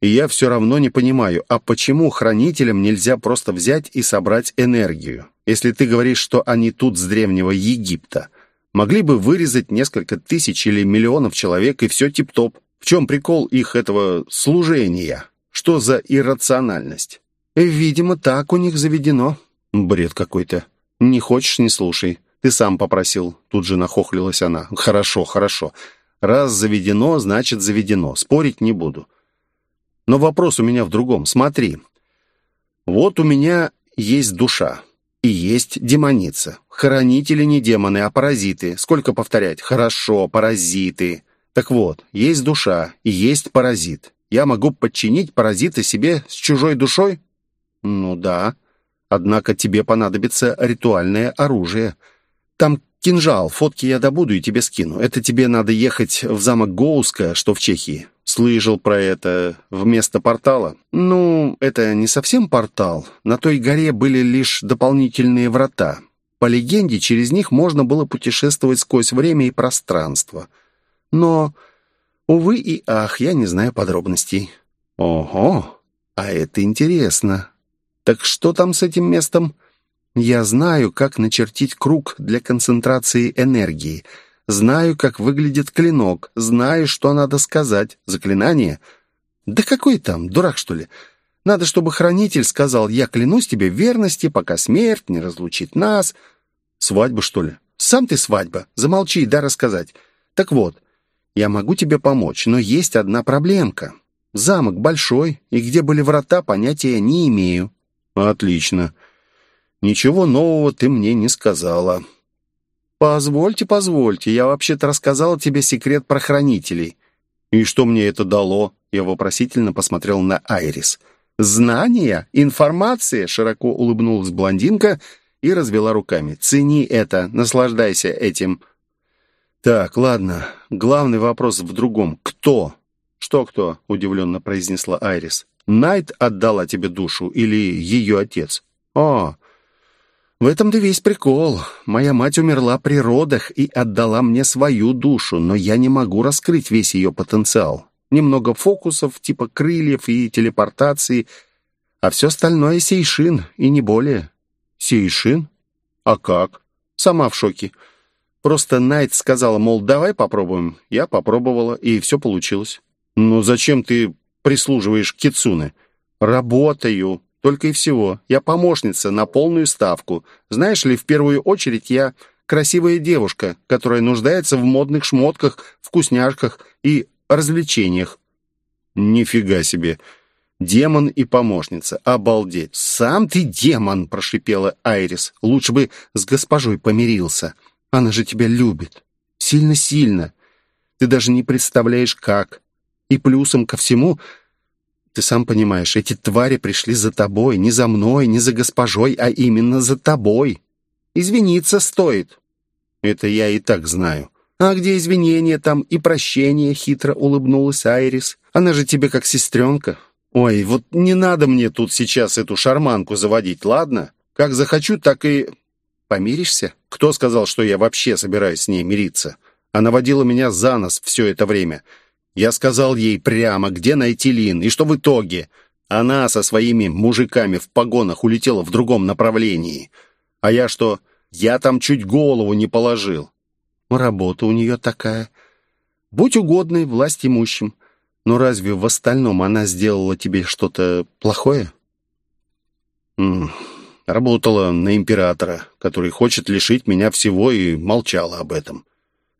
И я все равно не понимаю, а почему хранителям нельзя просто взять и собрать энергию? Если ты говоришь, что они тут с древнего Египта, могли бы вырезать несколько тысяч или миллионов человек, и все тип-топ. В чем прикол их этого служения? Что за иррациональность? Видимо, так у них заведено. Бред какой-то. Не хочешь, не слушай. Ты сам попросил. Тут же нахохлилась она. Хорошо, хорошо. Раз заведено, значит заведено. Спорить не буду. Но вопрос у меня в другом. Смотри. Вот у меня есть душа. И есть демоница. Хранители не демоны, а паразиты. Сколько повторять? Хорошо, паразиты. Так вот, есть душа и есть паразит. Я могу подчинить паразита себе с чужой душой? Ну да. Однако тебе понадобится ритуальное оружие. Там Кинжал, фотки я добуду и тебе скину. Это тебе надо ехать в замок Гоуска, что в Чехии. Слышал про это вместо портала? Ну, это не совсем портал. На той горе были лишь дополнительные врата. По легенде, через них можно было путешествовать сквозь время и пространство. Но, увы и ах, я не знаю подробностей. Ого, а это интересно. Так что там с этим местом? Я знаю, как начертить круг для концентрации энергии. Знаю, как выглядит клинок. Знаю, что надо сказать. Заклинание? Да какой там, дурак, что ли? Надо, чтобы хранитель сказал, я клянусь тебе верности, пока смерть не разлучит нас. Свадьба, что ли? Сам ты свадьба. Замолчи, да рассказать. Так вот, я могу тебе помочь, но есть одна проблемка. Замок большой, и где были врата, понятия не имею. Отлично. Ничего нового ты мне не сказала». «Позвольте, позвольте, я вообще-то рассказала тебе секрет про хранителей». «И что мне это дало?» Я вопросительно посмотрел на Айрис. «Знания? Информация?» — широко улыбнулась блондинка и развела руками. «Цени это, наслаждайся этим». «Так, ладно. Главный вопрос в другом. Кто?» «Что кто?» — удивленно произнесла Айрис. «Найт отдала тебе душу или ее отец?» «О, в этом-то весь прикол. Моя мать умерла при родах и отдала мне свою душу, но я не могу раскрыть весь ее потенциал. Немного фокусов, типа крыльев и телепортации, а все остальное сейшин, и не более. Сейшин? А как? Сама в шоке. Просто Найт сказала, мол, давай попробуем. Я попробовала, и все получилось. Ну зачем ты прислуживаешь Кицуне? Работаю. Только и всего. Я помощница на полную ставку. Знаешь ли, в первую очередь я красивая девушка, которая нуждается в модных шмотках, вкусняшках и развлечениях. Нифига себе. Демон и помощница. Обалдеть. Сам ты демон, прошипела Айрис. Лучше бы с госпожой помирился. Она же тебя любит. Сильно-сильно. Ты даже не представляешь, как. И плюсом ко всему ты сам понимаешь, эти твари пришли за тобой, не за мной, не за госпожой, а именно за тобой. Извиниться стоит. Это я и так знаю. А где извинения там и прощение, хитро улыбнулась Айрис. Она же тебе как сестренка. Ой, вот не надо мне тут сейчас эту шарманку заводить, ладно? Как захочу, так и... Помиришься?» «Кто сказал, что я вообще собираюсь с ней мириться? Она водила меня за нос все это время. Я сказал ей прямо, где найти Лин, и что в итоге она со своими мужиками в погонах улетела в другом направлении. А я что? Я там чуть голову не положил. Работа у нее такая. Будь угодной власть имущим. Но разве в остальном она сделала тебе что-то плохое? М -м, работала на императора, который хочет лишить меня всего и молчала об этом.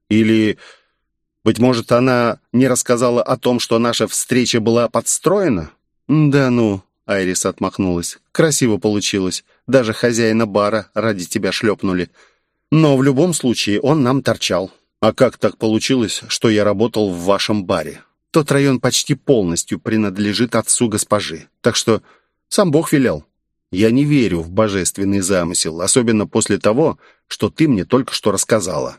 Или, быть может, она не рассказала о том, что наша встреча была подстроена? «Да ну», — Айрис отмахнулась. «Красиво получилось. Даже хозяина бара ради тебя шлепнули. Но в любом случае он нам торчал». «А как так получилось, что я работал в вашем баре?» «Тот район почти полностью принадлежит отцу госпожи. Так что сам Бог велел». «Я не верю в божественный замысел, особенно после того, что ты мне только что рассказала».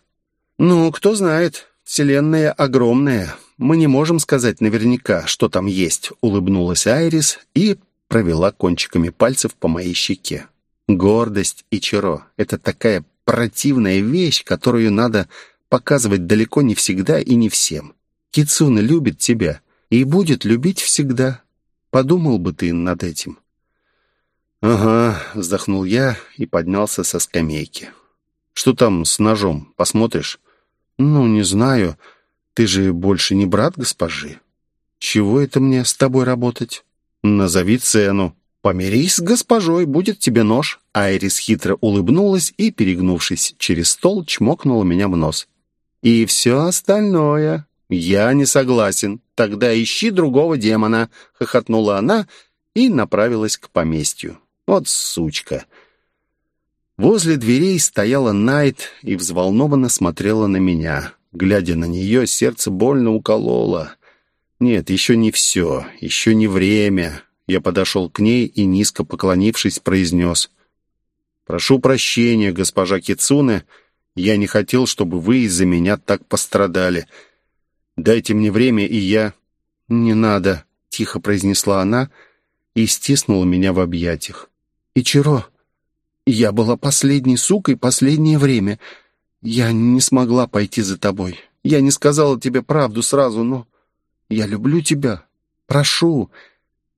«Ну, кто знает. Вселенная огромная. Мы не можем сказать наверняка, что там есть», — улыбнулась Айрис и провела кончиками пальцев по моей щеке. «Гордость и чаро — это такая противная вещь, которую надо показывать далеко не всегда и не всем. Кицуна любит тебя и будет любить всегда. Подумал бы ты над этим». «Ага», — вздохнул я и поднялся со скамейки. «Что там с ножом? Посмотришь?» «Ну, не знаю. Ты же больше не брат госпожи. Чего это мне с тобой работать?» «Назови цену». «Помирись с госпожой, будет тебе нож». Айрис хитро улыбнулась и, перегнувшись через стол, чмокнула меня в нос. «И все остальное...» «Я не согласен. Тогда ищи другого демона», — хохотнула она и направилась к поместью. «Вот сучка». Возле дверей стояла Найт и взволнованно смотрела на меня. Глядя на нее, сердце больно укололо. Нет, еще не все, еще не время. Я подошел к ней и, низко поклонившись, произнес. «Прошу прощения, госпожа Кицуне, я не хотел, чтобы вы из-за меня так пострадали. Дайте мне время, и я...» «Не надо», — тихо произнесла она и стиснула меня в объятиях. «Ичиро, я была последней сукой последнее время. Я не смогла пойти за тобой. Я не сказала тебе правду сразу, но я люблю тебя. Прошу.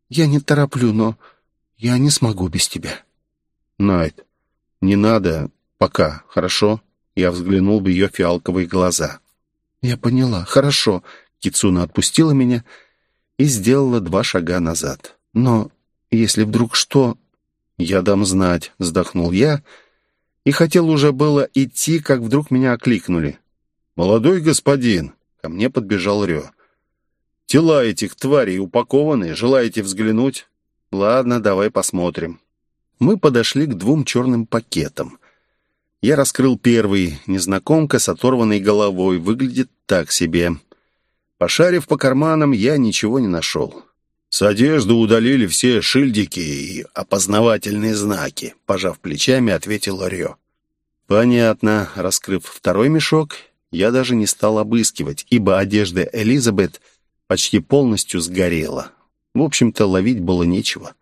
Я не тороплю, но я не смогу без тебя. Найт, не надо пока, хорошо? Я взглянул в ее фиалковые глаза. Я поняла, хорошо. Кицуна отпустила меня и сделала два шага назад. Но если вдруг что, «Я дам знать», — вздохнул я, и хотел уже было идти, как вдруг меня окликнули. «Молодой господин», — ко мне подбежал Рё. «Тела этих тварей упакованы, желаете взглянуть?» «Ладно, давай посмотрим». Мы подошли к двум черным пакетам. Я раскрыл первый. Незнакомка с оторванной головой выглядит так себе. Пошарив по карманам, я ничего не нашел. С одежды удалили все шильдики и опознавательные знаки, пожав плечами, ответил Рё. Понятно. Раскрыв второй мешок, я даже не стал обыскивать, ибо одежда Элизабет почти полностью сгорела. В общем-то, ловить было нечего.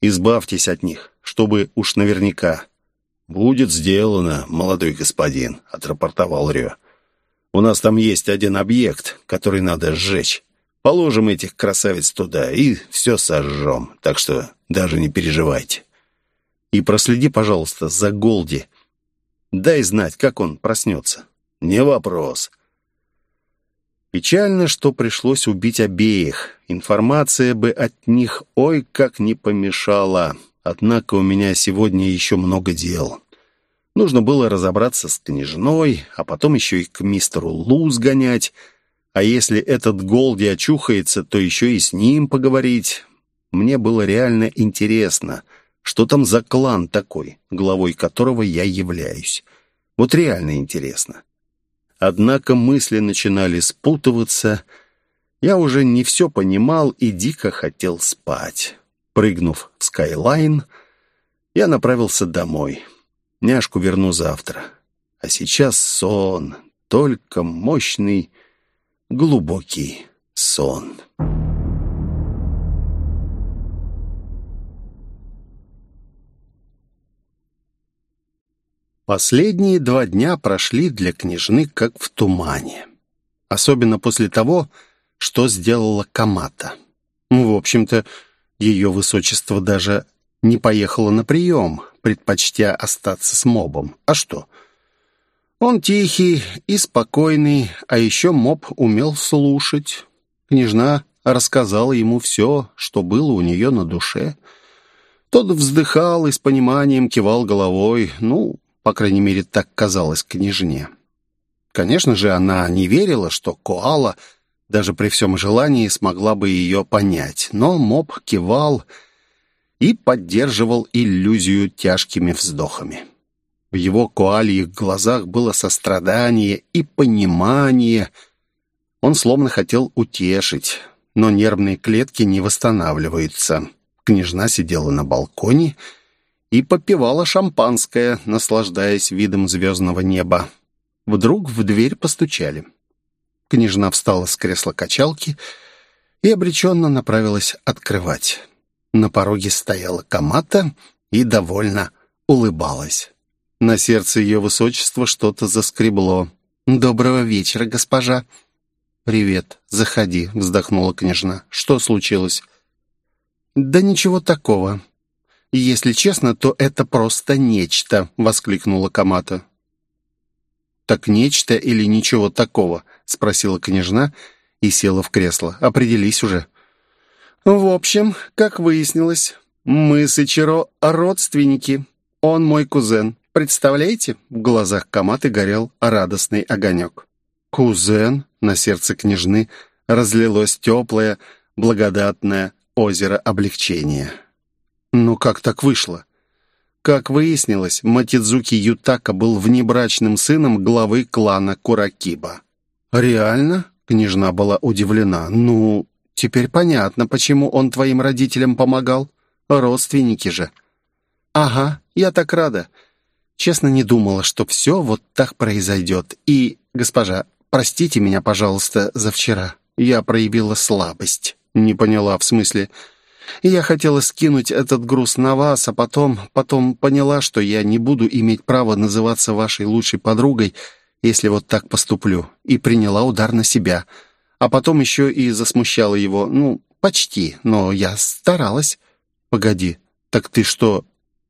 Избавьтесь от них, чтобы уж наверняка. «Будет сделано, молодой господин», — отрапортовал Рё. «У нас там есть один объект, который надо сжечь. Положим этих красавиц туда и все сожжем, так что даже не переживайте. И проследи, пожалуйста, за Голди. Дай знать, как он проснется. Не вопрос. Печально, что пришлось убить обеих. Информация бы от них ой как не помешала. Однако у меня сегодня еще много дел. Нужно было разобраться с княжной, а потом еще и к мистеру Лу сгонять — а если этот Голди очухается, то еще и с ним поговорить. Мне было реально интересно, что там за клан такой, главой которого я являюсь. Вот реально интересно. Однако мысли начинали спутываться. Я уже не все понимал и дико хотел спать. Прыгнув в Skyline, я направился домой. Няшку верну завтра. А сейчас сон, только мощный глубокий сон. Последние два дня прошли для княжны как в тумане. Особенно после того, что сделала Камата. В общем-то, ее высочество даже не поехало на прием, предпочтя остаться с мобом. А что? Он тихий и спокойный, а еще моб умел слушать. Княжна рассказала ему все, что было у нее на душе. Тот вздыхал и с пониманием кивал головой. Ну, по крайней мере, так казалось княжне. Конечно же, она не верила, что Коала, даже при всем желании, смогла бы ее понять. Но моб кивал и поддерживал иллюзию тяжкими вздохами. В его коальих глазах было сострадание и понимание. Он словно хотел утешить, но нервные клетки не восстанавливаются. Княжна сидела на балконе и попивала шампанское, наслаждаясь видом звездного неба. Вдруг в дверь постучали. Княжна встала с кресла качалки и обреченно направилась открывать. На пороге стояла Камата и довольно улыбалась. На сердце ее высочества что-то заскребло. «Доброго вечера, госпожа!» «Привет, заходи», — вздохнула княжна. «Что случилось?» «Да ничего такого. Если честно, то это просто нечто», — воскликнула Камата. «Так нечто или ничего такого?» — спросила княжна и села в кресло. «Определись уже». «В общем, как выяснилось, мы с Ичиро родственники. Он мой кузен. Представляете?» В глазах Каматы горел радостный огонек. «Кузен?» — на сердце княжны разлилось теплое, благодатное озеро облегчения. Ну как так вышло? Как выяснилось, Матидзуки Ютака был внебрачным сыном главы клана Куракиба. «Реально?» — княжна была удивлена. «Ну, теперь понятно, почему он твоим родителям помогал. Родственники же». «Ага, я так рада. Честно, не думала, что все вот так произойдет. И, госпожа, простите меня, пожалуйста, за вчера. Я проявила слабость». «Не поняла, в смысле...» Я хотела скинуть этот груз на вас, а потом, потом поняла, что я не буду иметь права называться вашей лучшей подругой, если вот так поступлю, и приняла удар на себя. А потом еще и засмущала его, ну, почти, но я старалась. Погоди, так ты что,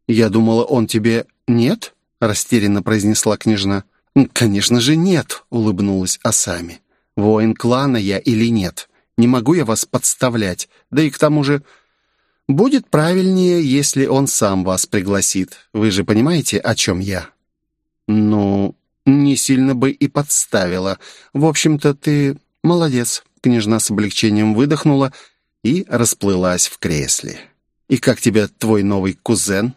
я думала, он тебе нет? Растерянно произнесла княжна. «Конечно же нет», — улыбнулась Асами. «Воин клана я или нет? Не могу я вас подставлять. Да и к тому же Будет правильнее, если он сам вас пригласит. Вы же понимаете, о чем я?» «Ну, не сильно бы и подставила. В общем-то, ты молодец». Княжна с облегчением выдохнула и расплылась в кресле. «И как тебе твой новый кузен?»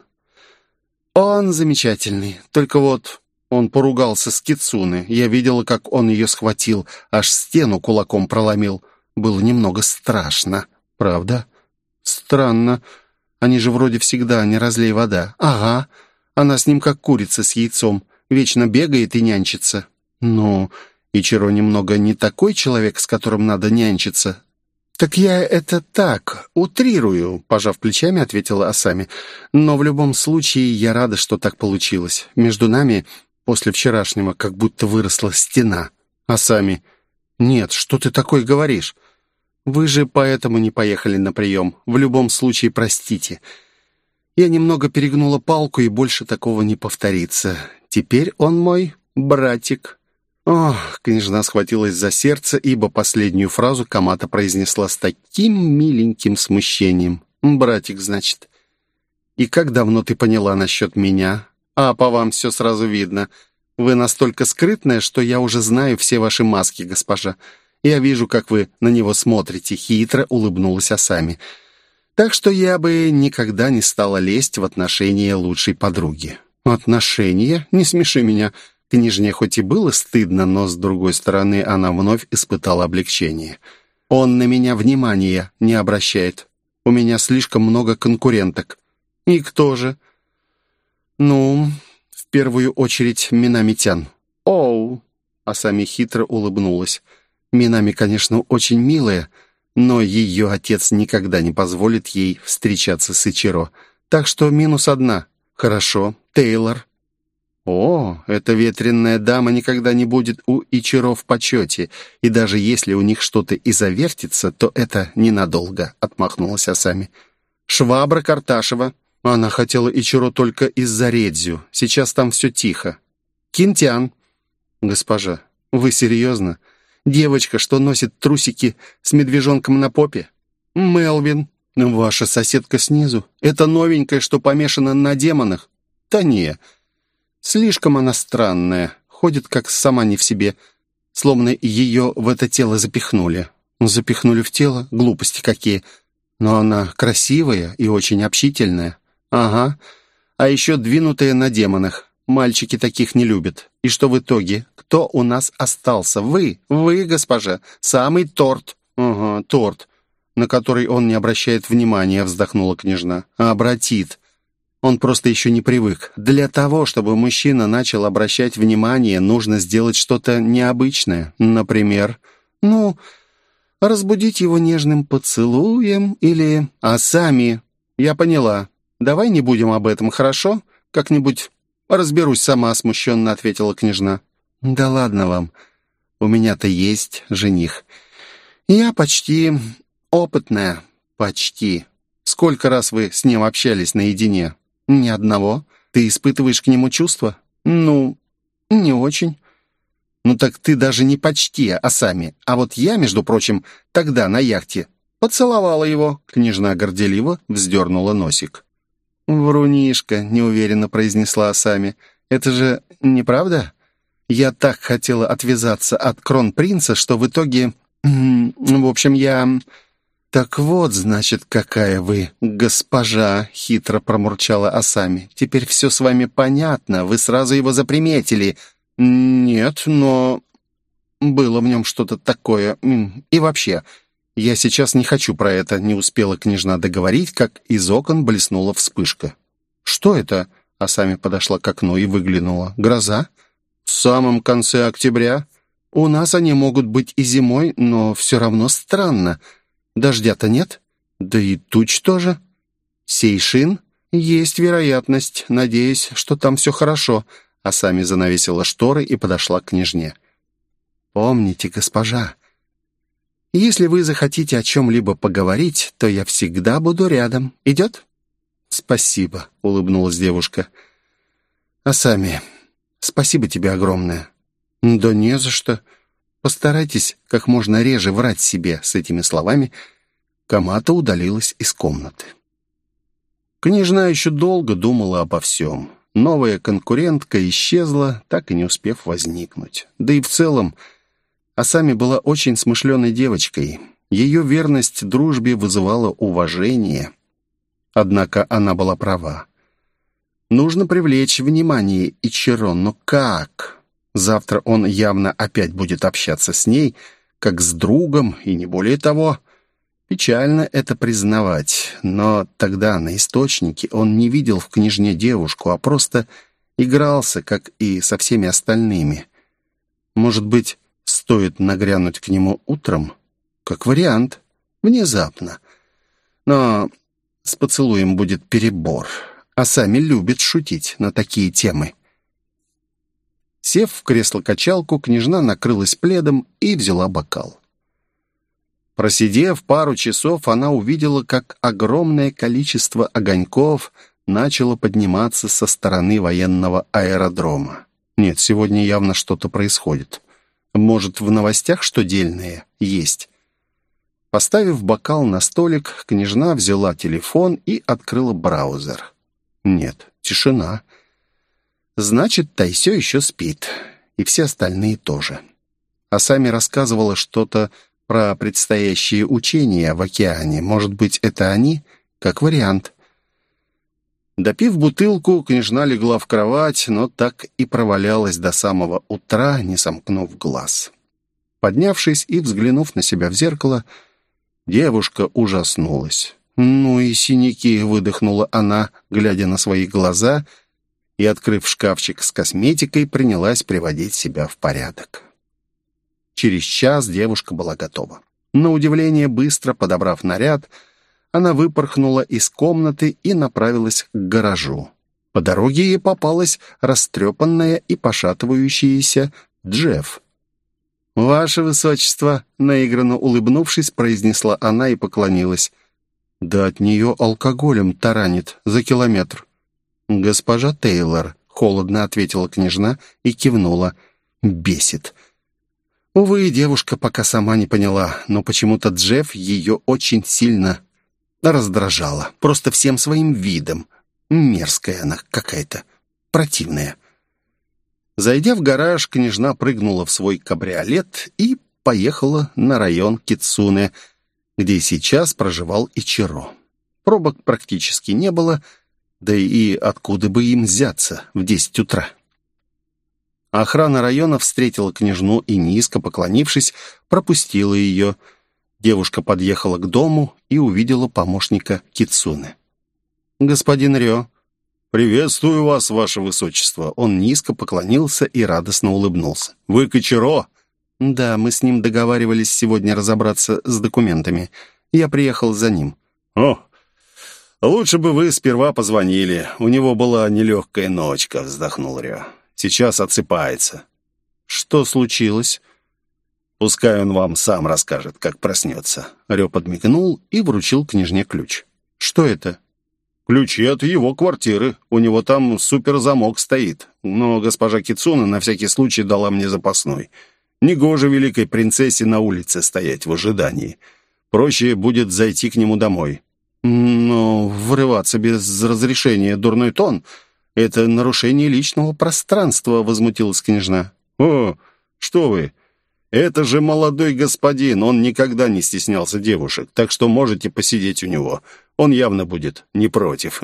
«Он замечательный. Только вот он поругался с Кицуны. Я видела, как он ее схватил, аж стену кулаком проломил. Было немного страшно. Правда?» «Странно. Они же вроде всегда не разлей вода». «Ага. Она с ним как курица с яйцом. Вечно бегает и нянчится». «Ну, Ичиро немного не такой человек, с которым надо нянчиться». «Так я это так, утрирую», — пожав плечами, ответила Асами. «Но в любом случае я рада, что так получилось. Между нами после вчерашнего как будто выросла стена». Асами. «Нет, что ты такое говоришь? Вы же поэтому не поехали на прием. В любом случае, простите. Я немного перегнула палку, и больше такого не повторится. Теперь он мой братик». Ох, княжна схватилась за сердце, ибо последнюю фразу Камата произнесла с таким миленьким смущением. «Братик, значит. И как давно ты поняла насчет меня? А по вам все сразу видно. Вы настолько скрытная, что я уже знаю все ваши маски, госпожа. Я вижу, как вы на него смотрите», — хитро улыбнулась Асами. «Так что я бы никогда не стала лезть в отношения лучшей подруги». «Отношения? Не смеши меня». Княжне хоть и было стыдно, но, с другой стороны, она вновь испытала облегчение. «Он на меня внимания не обращает. У меня слишком много конкуренток». «И кто же?» «Ну, в первую очередь Минамитян». «Оу!» Асами хитро улыбнулась. Минами, конечно, очень милая, но ее отец никогда не позволит ей встречаться с Ичиро. Так что минус одна. Хорошо, Тейлор. «О, эта ветренная дама никогда не будет у Ичиро в почете, и даже если у них что-то и завертится, то это ненадолго», — отмахнулась Асами. «Швабра Карташева. Она хотела Ичиро только из-за Редзю. Сейчас там все тихо. Кинтян». «Госпожа, вы серьезно? Девочка, что носит трусики с медвежонком на попе?» «Мелвин. Ваша соседка снизу. Это новенькая, что помешана на демонах?» «Да не». Слишком она странная, ходит как сама не в себе, словно ее в это тело запихнули. Запихнули в тело? Глупости какие. Но она красивая и очень общительная. Ага. А еще двинутая на демонах. Мальчики таких не любят. И что в итоге? Кто у нас остался? Вы, вы, госпожа, самый торт. Ага, торт, на который он не обращает внимания, вздохнула княжна. Обратит. Он просто еще не привык. Для того, чтобы мужчина начал обращать внимание, нужно сделать что-то необычное. Например, ну, разбудить его нежным поцелуем или... А сами... Я поняла. Давай не будем об этом, хорошо? Как-нибудь разберусь сама, смущенно ответила княжна. Да ладно вам. У меня-то есть жених. Я почти опытная. Почти. Сколько раз вы с ним общались наедине? «Ни одного. Ты испытываешь к нему чувства?» «Ну, не очень». «Ну так ты даже не почти, а сами. А вот я, между прочим, тогда на яхте поцеловала его». Княжна горделиво вздернула носик. «Врунишка», — неуверенно произнесла Асами. «Это же неправда? Я так хотела отвязаться от кронпринца, что в итоге... В общем, я... «Так вот, значит, какая вы госпожа!» — хитро промурчала Асами. «Теперь все с вами понятно. Вы сразу его заприметили». «Нет, но...» «Было в нем что-то такое. И вообще, я сейчас не хочу про это», — не успела княжна договорить, как из окон блеснула вспышка. «Что это?» — Асами подошла к окну и выглянула. «Гроза?» «В самом конце октября. У нас они могут быть и зимой, но все равно странно». Дождя-то нет? Да и туч тоже. Сейшин? Есть вероятность. Надеюсь, что там все хорошо. А сами занавесила шторы и подошла к княжне. Помните, госпожа, если вы захотите о чем-либо поговорить, то я всегда буду рядом. Идет? Спасибо, улыбнулась девушка. А сами, спасибо тебе огромное. Да не за что. Постарайтесь как можно реже врать себе с этими словами. Камата удалилась из комнаты. Княжна еще долго думала обо всем. Новая конкурентка исчезла, так и не успев возникнуть. Да и в целом, Асами была очень смышленой девочкой. Ее верность дружбе вызывала уважение. Однако она была права. Нужно привлечь внимание Ичиро, но как? Завтра он явно опять будет общаться с ней, как с другом, и не более того. Печально это признавать, но тогда на источнике он не видел в княжне девушку, а просто игрался, как и со всеми остальными. Может быть, стоит нагрянуть к нему утром? Как вариант. Внезапно. Но с поцелуем будет перебор. А сами любят шутить на такие темы. Сев в кресло-качалку, княжна накрылась пледом и взяла бокал. Просидев пару часов, она увидела, как огромное количество огоньков начало подниматься со стороны военного аэродрома. Нет, сегодня явно что-то происходит. Может, в новостях что дельное есть? Поставив бокал на столик, княжна взяла телефон и открыла браузер. Нет, тишина. Значит, Тайсё еще спит. И все остальные тоже. А сами рассказывала что-то про предстоящие учения в океане. Может быть, это они? Как вариант. Допив бутылку, княжна легла в кровать, но так и провалялась до самого утра, не сомкнув глаз. Поднявшись и взглянув на себя в зеркало, девушка ужаснулась. «Ну и синяки!» — выдохнула она, глядя на свои глаза — и, открыв шкафчик с косметикой, принялась приводить себя в порядок. Через час девушка была готова. На удивление, быстро подобрав наряд, она выпорхнула из комнаты и направилась к гаражу. По дороге ей попалась растрепанная и пошатывающаяся Джефф. «Ваше Высочество», — наигранно улыбнувшись, произнесла она и поклонилась. «Да от нее алкоголем таранит за километр». «Госпожа Тейлор», — холодно ответила княжна и кивнула. «Бесит». Увы, девушка пока сама не поняла, но почему-то Джефф ее очень сильно раздражала. Просто всем своим видом. Мерзкая она какая-то, противная. Зайдя в гараж, княжна прыгнула в свой кабриолет и поехала на район Кицуне, где сейчас проживал Ичиро. Пробок практически не было, да и откуда бы им взяться в десять утра. Охрана района встретила княжну и, низко поклонившись, пропустила ее. Девушка подъехала к дому и увидела помощника Кицуны. «Господин Рё, «Приветствую вас, ваше высочество!» Он низко поклонился и радостно улыбнулся. «Вы Кочеро?» «Да, мы с ним договаривались сегодня разобраться с документами. Я приехал за ним». «О, лучше бы вы сперва позвонили. У него была нелегкая ночка», — вздохнул Рё. «Сейчас отсыпается». «Что случилось?» «Пускай он вам сам расскажет, как проснется». Рё подмигнул и вручил княжне ключ. «Что это?» Ключи от его квартиры. У него там суперзамок стоит. Но госпожа Кицуна на всякий случай дала мне запасной. Негоже великой принцессе на улице стоять в ожидании. Проще будет зайти к нему домой. Но врываться без разрешения дурной тон — это нарушение личного пространства, — возмутилась княжна. О, что вы! Это же молодой господин, он никогда не стеснялся девушек, так что можете посидеть у него. Он явно будет не против.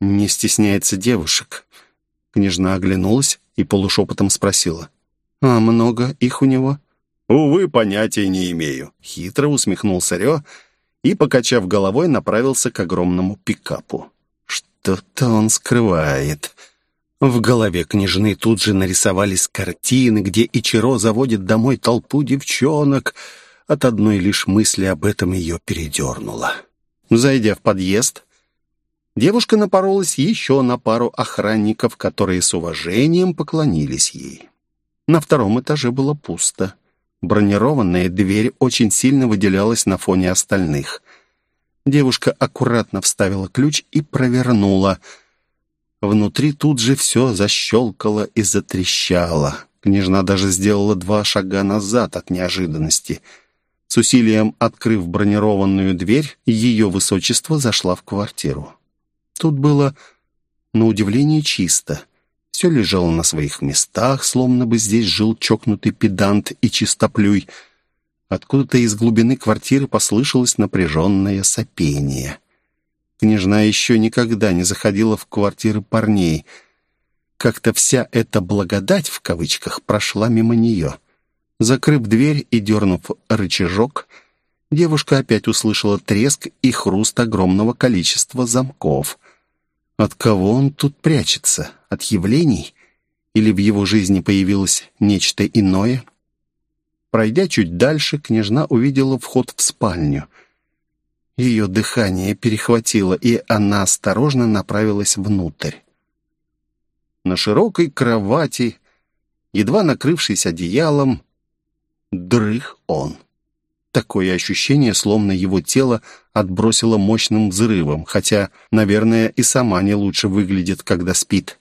Не стесняется девушек. Княжна оглянулась и полушепотом спросила. «А много их у него?» «Увы, понятия не имею». Хитро усмехнулся Рё и, покачав головой, направился к огромному пикапу. «Что-то он скрывает». В голове княжны тут же нарисовались картины, где Ичиро заводит домой толпу девчонок. От одной лишь мысли об этом ее передернуло. Зайдя в подъезд, девушка напоролась еще на пару охранников, которые с уважением поклонились ей. На втором этаже было пусто. Бронированная дверь очень сильно выделялась на фоне остальных. Девушка аккуратно вставила ключ и провернула. Внутри тут же все защелкало и затрещало. Княжна даже сделала два шага назад от неожиданности — с усилием открыв бронированную дверь, ее высочество зашла в квартиру. Тут было, на удивление, чисто. Все лежало на своих местах, словно бы здесь жил чокнутый педант и чистоплюй. Откуда-то из глубины квартиры послышалось напряженное сопение. Княжна еще никогда не заходила в квартиры парней. Как-то вся эта «благодать» в кавычках прошла мимо нее — Закрыв дверь и дернув рычажок, девушка опять услышала треск и хруст огромного количества замков. От кого он тут прячется? От явлений? Или в его жизни появилось нечто иное? Пройдя чуть дальше, княжна увидела вход в спальню. Ее дыхание перехватило, и она осторожно направилась внутрь. На широкой кровати, едва накрывшись одеялом, дрых он. Такое ощущение, словно его тело отбросило мощным взрывом, хотя, наверное, и сама не лучше выглядит, когда спит.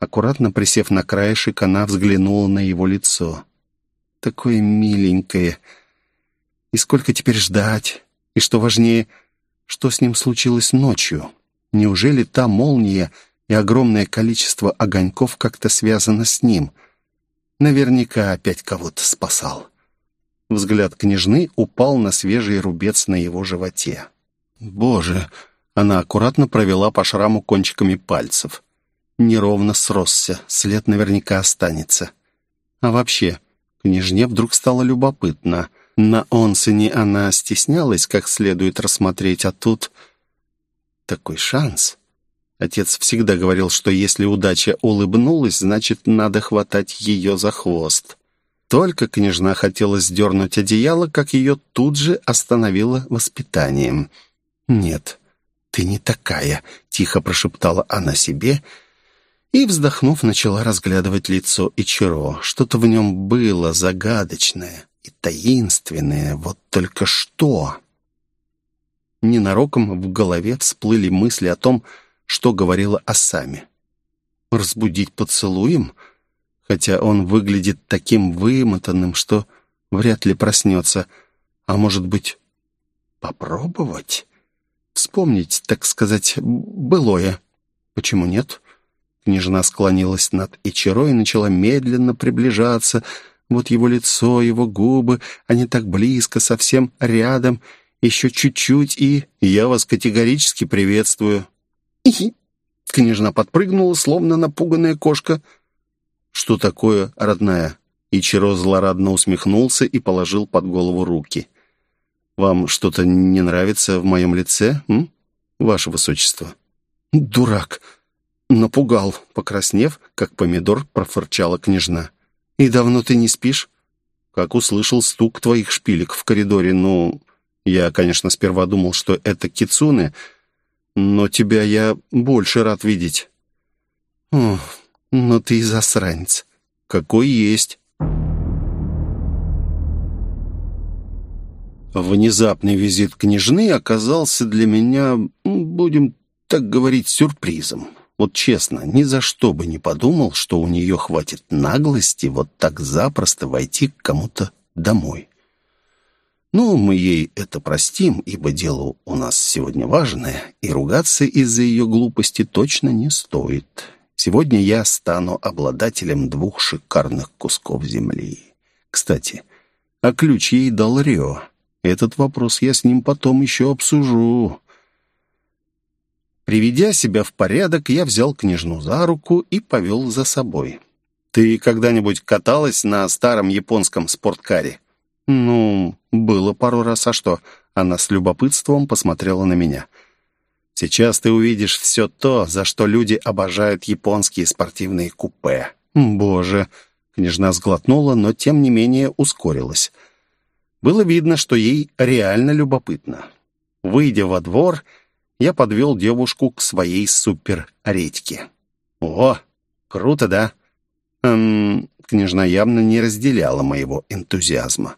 Аккуратно присев на краешек, она взглянула на его лицо. Такое миленькое. И сколько теперь ждать? И что важнее, что с ним случилось ночью? Неужели та молния и огромное количество огоньков как-то связано с ним — Наверняка опять кого-то спасал. Взгляд княжны упал на свежий рубец на его животе. «Боже!» Она аккуратно провела по шраму кончиками пальцев. Неровно сросся, след наверняка останется. А вообще, княжне вдруг стало любопытно. На Онсене она стеснялась как следует рассмотреть, а тут такой шанс. Отец всегда говорил, что если удача улыбнулась, значит, надо хватать ее за хвост. Только княжна хотела сдернуть одеяло, как ее тут же остановило воспитанием. Нет, «Ты не такая», — тихо прошептала она себе и, вздохнув, начала разглядывать лицо Ичиро. Что-то в нем было загадочное и таинственное. Вот только что... Ненароком в голове всплыли мысли о том, что говорила Асами. «Разбудить поцелуем?» Хотя он выглядит таким вымотанным, что вряд ли проснется. А может быть, попробовать? Вспомнить, так сказать, былое. Почему нет? Княжна склонилась над Ичиро и начала медленно приближаться. Вот его лицо, его губы, они так близко, совсем рядом. Еще чуть-чуть, и я вас категорически приветствую. «Ихи!» Княжна подпрыгнула, словно напуганная кошка. «Что такое, родная?» Ичиро злорадно усмехнулся и положил под голову руки. «Вам что-то не нравится в моем лице, м? ваше высочество?» «Дурак!» «Напугал», — покраснев, как помидор, профырчала княжна. «И давно ты не спишь?» «Как услышал стук твоих шпилек в коридоре, ну...» «Я, конечно, сперва думал, что это кицуны, но тебя я больше рад видеть». «О, но ты и засранец. Какой есть». Внезапный визит княжны оказался для меня, будем так говорить, сюрпризом. Вот честно, ни за что бы не подумал, что у нее хватит наглости вот так запросто войти к кому-то домой. Ну, мы ей это простим, ибо дело у нас сегодня важное, и ругаться из-за ее глупости точно не стоит. Сегодня я стану обладателем двух шикарных кусков земли. Кстати, а ключ ей дал Рио. Этот вопрос я с ним потом еще обсужу. Приведя себя в порядок, я взял княжну за руку и повел за собой. «Ты когда-нибудь каталась на старом японском спорткаре?» «Ну, было пару раз, а что?» Она с любопытством посмотрела на меня. «Сейчас ты увидишь все то, за что люди обожают японские спортивные купе». «Боже!» Княжна сглотнула, но тем не менее ускорилась. Было видно, что ей реально любопытно. Выйдя во двор, я подвел девушку к своей супер-редьке. «О, круто, да?» эм, Княжна явно не разделяла моего энтузиазма.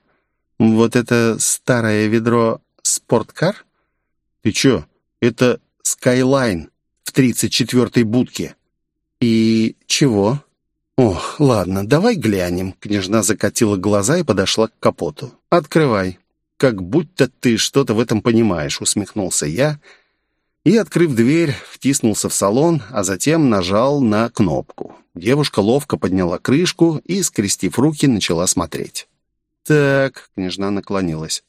«Вот это старое ведро спорткар?» «Ты чё? Это Skyline в тридцать четвертой будке». «И чего?» «Ох, ладно, давай глянем». Княжна закатила глаза и подошла к капоту. «Открывай». «Как будто ты что-то в этом понимаешь», — усмехнулся я и, открыв дверь, втиснулся в салон, а затем нажал на кнопку. Девушка ловко подняла крышку и, скрестив руки, начала смотреть. «Так», — княжна наклонилась.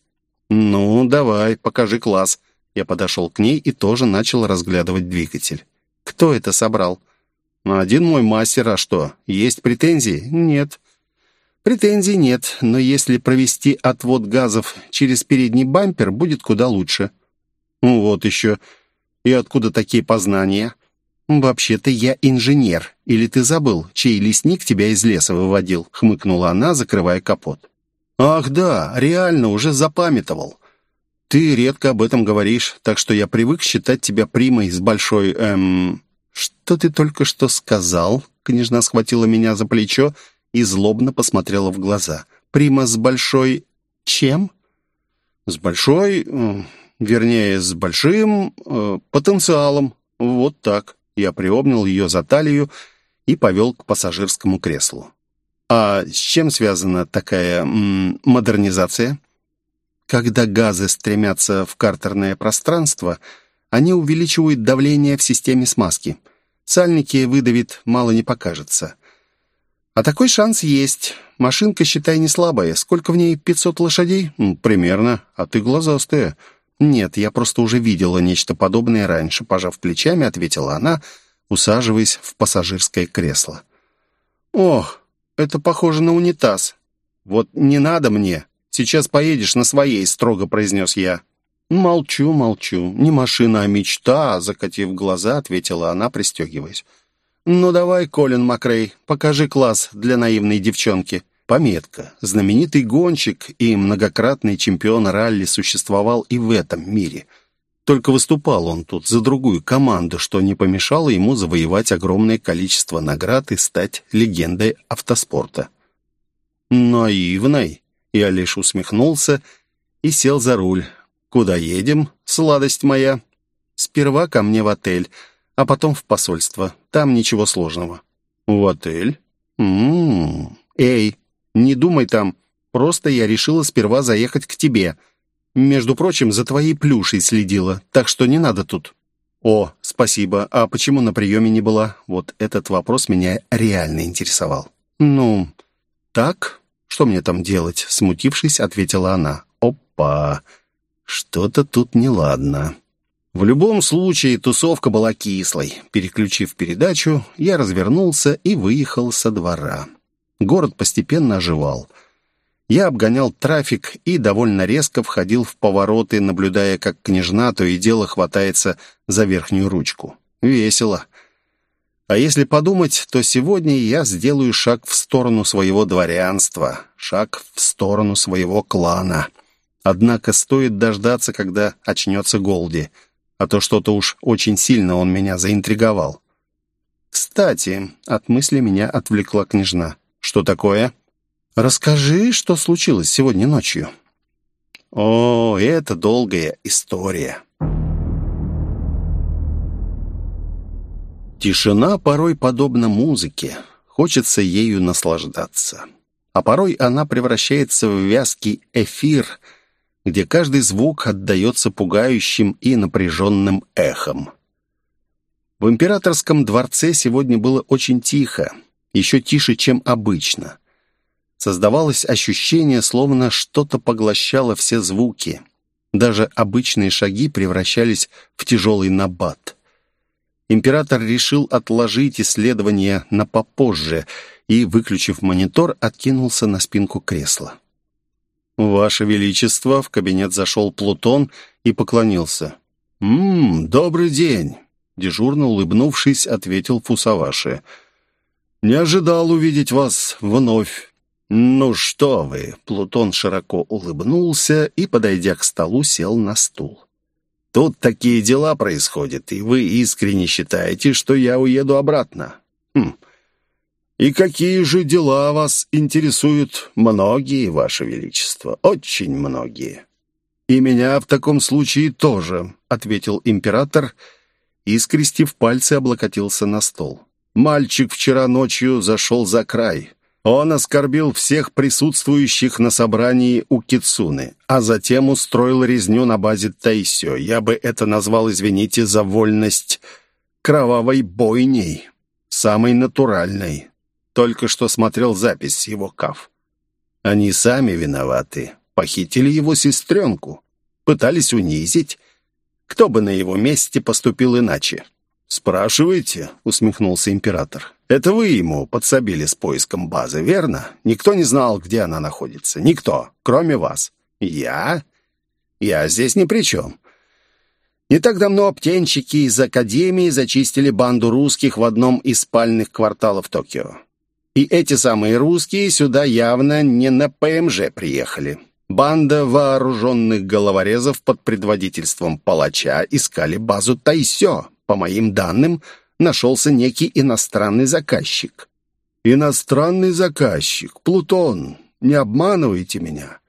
«Ну, давай, покажи класс». Я подошел к ней и тоже начал разглядывать двигатель. «Кто это собрал?» «Один мой мастер, а что, есть претензии?» «Нет». «Претензий нет, но если провести отвод газов через передний бампер, будет куда лучше». «Вот еще. И откуда такие познания?» «Вообще-то я инженер. Или ты забыл, чей лесник тебя из леса выводил?» — хмыкнула она, закрывая капот. «Ах да, реально, уже запамятовал. Ты редко об этом говоришь, так что я привык считать тебя примой с большой, эм, «Что ты только что сказал?» Княжна схватила меня за плечо и злобно посмотрела в глаза. «Прима с большой... чем?» «С большой... вернее, с большим... Э, потенциалом. Вот так». Я приобнял ее за талию и повел к пассажирскому креслу. «А с чем связана такая м, модернизация?» Когда газы стремятся в картерное пространство, они увеличивают давление в системе смазки. Сальники выдавит, мало не покажется. А такой шанс есть. Машинка, считай, не слабая. Сколько в ней, 500 лошадей? примерно. А ты глазастая. Нет, я просто уже видела нечто подобное раньше. Пожав плечами, ответила она, усаживаясь в пассажирское кресло. Ох, это похоже на унитаз. Вот не надо мне. Сейчас поедешь на своей, строго произнес я. «Молчу, молчу. Не машина, а мечта», — закатив глаза, ответила она, пристегиваясь. «Ну давай, Колин Макрей, покажи класс для наивной девчонки». Пометка. Знаменитый гонщик и многократный чемпион ралли существовал и в этом мире. Только выступал он тут за другую команду, что не помешало ему завоевать огромное количество наград и стать легендой автоспорта. «Наивной!» Я лишь усмехнулся и сел за руль. «Куда едем, сладость моя?» «Сперва ко мне в отель, а потом в посольство. Там ничего сложного». «В отель?» «М-м-м. Эй, не думай там. Просто я решила сперва заехать к тебе. Между прочим, за твоей плюшей следила, так что не надо тут». «О, спасибо. А почему на приеме не была?» Вот этот вопрос меня реально интересовал. «Ну, так? Что мне там делать?» Смутившись, ответила она. «Опа! Что-то тут неладно». В любом случае, тусовка была кислой. Переключив передачу, я развернулся и выехал со двора. Город постепенно оживал. Я обгонял трафик и довольно резко входил в повороты, наблюдая, как княжна то и дело хватается за верхнюю ручку. Весело. А если подумать, то сегодня я сделаю шаг в сторону своего дворянства, шаг в сторону своего клана. Однако стоит дождаться, когда очнется Голди, а то что-то уж очень сильно он меня заинтриговал. «Кстати», — от мысли меня отвлекла княжна. «Что такое?» «Расскажи, что случилось сегодня ночью». «О, это долгая история». Тишина порой подобна музыке. Хочется ею наслаждаться. А порой она превращается в вязкий эфир, где каждый звук отдается пугающим и напряженным эхом. В императорском дворце сегодня было очень тихо, еще тише, чем обычно. Создавалось ощущение, словно что-то поглощало все звуки. Даже обычные шаги превращались в тяжелый набат. Император решил отложить исследование на попозже и, выключив монитор, откинулся на спинку кресла. «Ваше Величество!» — в кабинет зашел Плутон и поклонился. «Ммм, добрый день!» — дежурно улыбнувшись, ответил Фусаваши. «Не ожидал увидеть вас вновь. «Ну что вы!» — Плутон широко улыбнулся и, подойдя к столу, сел на стул. «Тут такие дела происходят, и вы искренне считаете, что я уеду обратно. Хм. И какие же дела вас интересуют? Многие, Ваше Величество, очень многие». «И меня в таком случае тоже», — ответил император и, скрестив пальцы, облокотился на стол. «Мальчик вчера ночью зашел за край». Он оскорбил всех присутствующих на собрании у Кицуны, а затем устроил резню на базе Тайсё. Я бы это назвал, извините за вольность, кровавой бойней, самой натуральной. Только что смотрел запись его каф. Они сами виноваты. Похитили его сестренку. Пытались унизить. Кто бы на его месте поступил иначе? «Спрашиваете?» — усмехнулся император. «Это вы ему подсобили с поиском базы, верно? Никто не знал, где она находится. Никто, кроме вас. Я? Я здесь ни при чем. Не так давно птенчики из Академии зачистили банду русских в одном из спальных кварталов Токио. И эти самые русские сюда явно не на ПМЖ приехали. Банда вооруженных головорезов под предводительством палача искали базу Тайсё, по моим данным, нашелся некий иностранный заказчик. «Иностранный заказчик? Плутон, не обманывайте меня.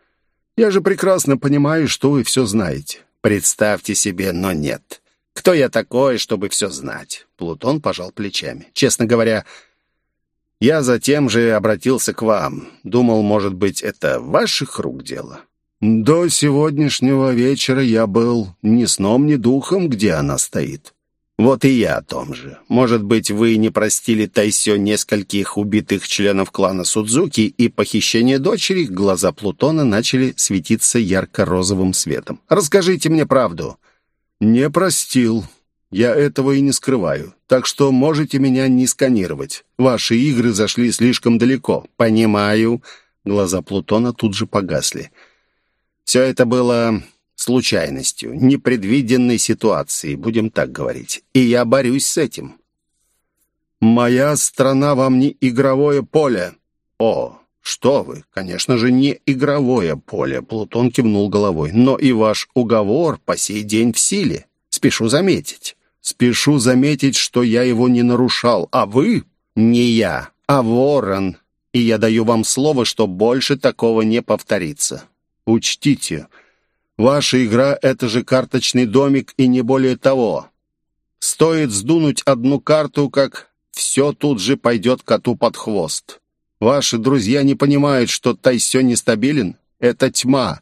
Я же прекрасно понимаю, что вы все знаете. Представьте себе, но нет. Кто я такой, чтобы все знать?» Плутон пожал плечами. «Честно говоря, я затем же обратился к вам. Думал, может быть, это ваших рук дело?» «До сегодняшнего вечера я был ни сном, ни духом, где она стоит. Вот и я о том же. Может быть, вы не простили Тайсё нескольких убитых членов клана Судзуки и похищение дочери? Глаза Плутона начали светиться ярко-розовым светом. Расскажите мне правду. Не простил. Я этого и не скрываю. Так что можете меня не сканировать. Ваши игры зашли слишком далеко. Понимаю. Глаза Плутона тут же погасли. Все это было случайностью, непредвиденной ситуацией, будем так говорить. И я борюсь с этим. «Моя страна вам не игровое поле». «О, «Что вы? Конечно же, не игровое поле», — Плутон кивнул головой. «Но и ваш уговор по сей день в силе. Спешу заметить. Спешу заметить, что я его не нарушал, а вы — не я, а ворон. И я даю вам слово, что больше такого не повторится. Учтите, ваша игра — это же карточный домик и не более того. Стоит сдунуть одну карту, как все тут же пойдет коту под хвост. Ваши друзья не понимают, что Тайсё нестабилен. Это тьма.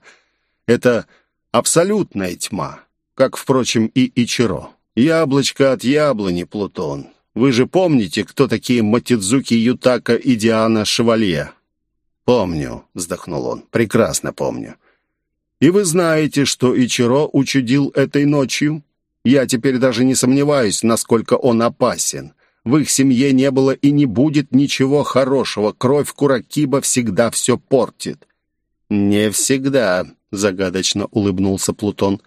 Это абсолютная тьма. Как, впрочем, и Ичиро. Яблочко от яблони, Плутон. Вы же помните, кто такие Матидзуки Ютака и Диана Шевалье? «Помню», — вздохнул он, — «прекрасно помню». «И вы знаете, что Ичиро учудил этой ночью? Я теперь даже не сомневаюсь, насколько он опасен. В их семье не было и не будет ничего хорошего. Кровь Куракиба всегда все портит». «Не всегда», — загадочно улыбнулся Плутон.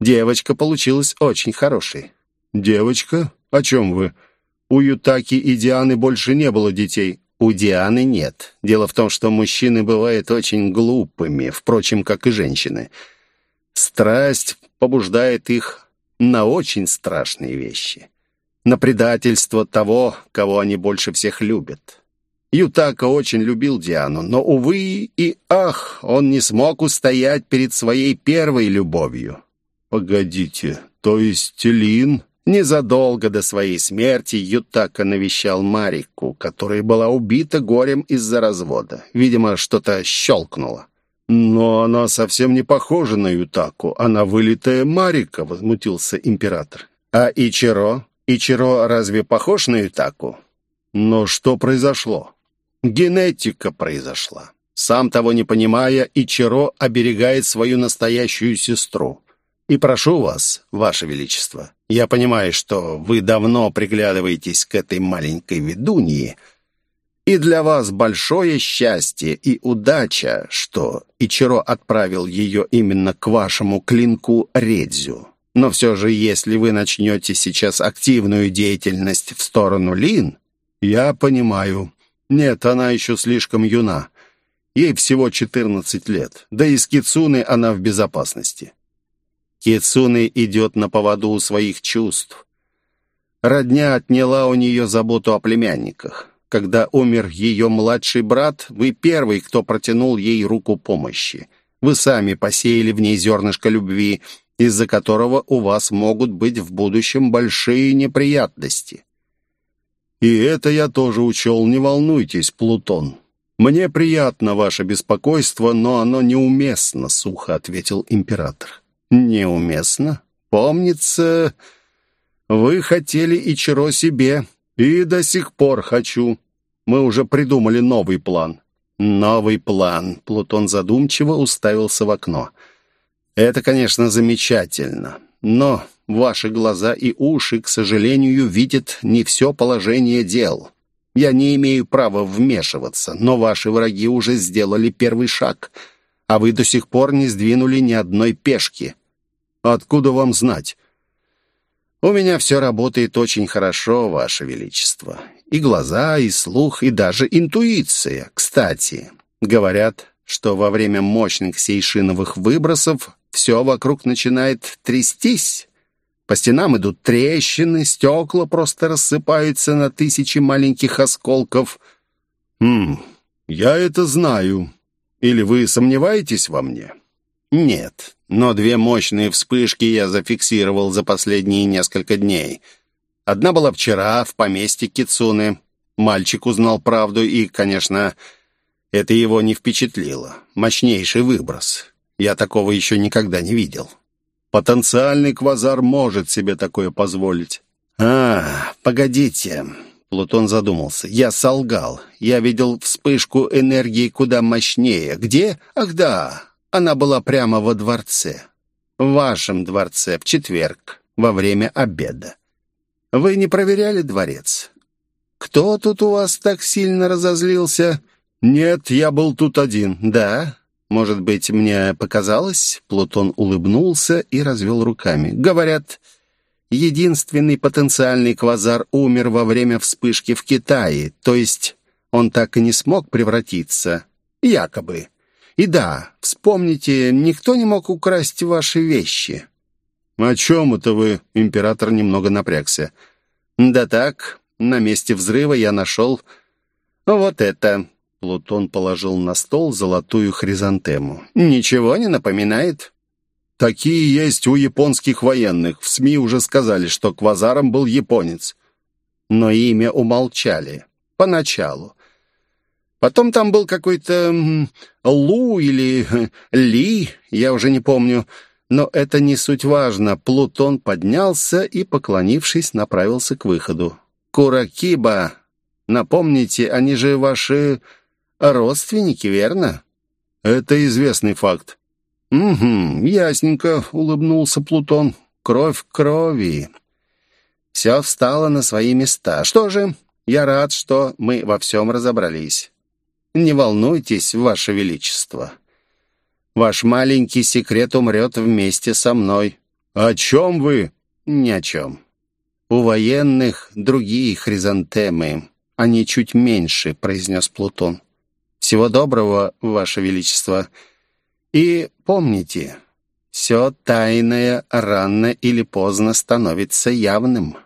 «Девочка получилась очень хорошей». «Девочка? О чем вы? У Ютаки и Дианы больше не было детей». «У Дианы нет. Дело в том, что мужчины бывают очень глупыми, впрочем, как и женщины. Страсть побуждает их на очень страшные вещи на предательство того, кого они больше всех любят. Ютака очень любил Диану, но, увы и ах, он не смог устоять перед своей первой любовью. «Погодите, то есть Лин?» Незадолго до своей смерти Ютака навещал Марику, которая была убита горем из-за развода. Видимо, что-то щелкнуло. «Но она совсем не похожа на Ютаку. Она вылитая Марика», — возмутился император. «А Ичиро? Ичиро разве похож на Ютаку? Но что произошло? Генетика произошла. Сам того не понимая, Ичиро оберегает свою настоящую сестру. И прошу вас, ваше величество, я понимаю, что вы давно приглядываетесь к этой маленькой ведуньи, и для вас большое счастье и удача, что Ичиро отправил ее именно к вашему клинку Редзю. Но все же, если вы начнете сейчас активную деятельность в сторону Лин, я понимаю. Нет, она еще слишком юна. Ей всего 14 лет. Да и с Кицуны она в безопасности. Кицуны идет на поводу у своих чувств. Родня отняла у нее заботу о племянниках. Когда умер ее младший брат, вы первый, кто протянул ей руку помощи. Вы сами посеяли в ней зернышко любви, из-за которого у вас могут быть в будущем большие неприятности. И это я тоже учел, не волнуйтесь, Плутон. Мне приятно ваше беспокойство, но оно неуместно, сухо ответил император. Неуместно? Помнится, вы хотели и Ичиро себе, и до сих пор хочу. Мы уже придумали новый план. Новый план. Плутон задумчиво уставился в окно. Это, конечно, замечательно, но ваши глаза и уши, к сожалению, видят не все положение дел. Я не имею права вмешиваться, но ваши враги уже сделали первый шаг, а вы до сих пор не сдвинули ни одной пешки. Откуда вам знать? У меня все работает очень хорошо, ваше величество. И глаза, и слух, и даже интуиция. Кстати, говорят, что во время мощных сейшиновых выбросов все вокруг начинает трястись. По стенам идут трещины, стекла просто рассыпаются на тысячи маленьких осколков. «Хм, я это знаю. Или вы сомневаетесь во мне?» «Нет, но две мощные вспышки я зафиксировал за последние несколько дней. Одна была вчера в поместье Кицуны. Мальчик узнал правду, и, конечно, это его не впечатлило. Мощнейший выброс. Я такого еще никогда не видел. Потенциальный квазар может себе такое позволить. А, погодите. Плутон задумался. Я солгал. Я видел вспышку энергии куда мощнее. Где? Ах да, она была прямо во дворце. В вашем дворце в четверг, во время обеда. Вы не проверяли дворец? Кто тут у вас так сильно разозлился? Нет, я был тут один. Да? Может быть, мне показалось?» Плутон улыбнулся и развел руками. «Говорят, единственный потенциальный квазар умер во время вспышки в Китае, то есть он так и не смог превратиться. Якобы. И да, вспомните, никто не мог украсть ваши вещи». «О чем это вы?» — император немного напрягся. «Да так, на месте взрыва я нашел вот это». Плутон положил на стол золотую хризантему. «Ничего не напоминает?» «Такие есть у японских военных. В СМИ уже сказали, что квазаром был японец». Но имя умолчали. Поначалу. Потом там был какой-то Лу или Ли, я уже не помню. Но это не суть важно. Плутон поднялся и, поклонившись, направился к выходу. «Куракиба, напомните, они же ваши родственники, верно?» «Это известный факт». «Угу, ясненько», — улыбнулся Плутон. «Кровь крови». Все встало на свои места. Что же, я рад, что мы во всем разобрались. Не волнуйтесь, Ваше Величество. Ваш маленький секрет умрет вместе со мной. О чем вы? Ни о чем. У военных другие хризантемы. Они чуть меньше, произнес Плутон. Всего доброго, Ваше Величество. И помните, все тайное рано или поздно становится явным.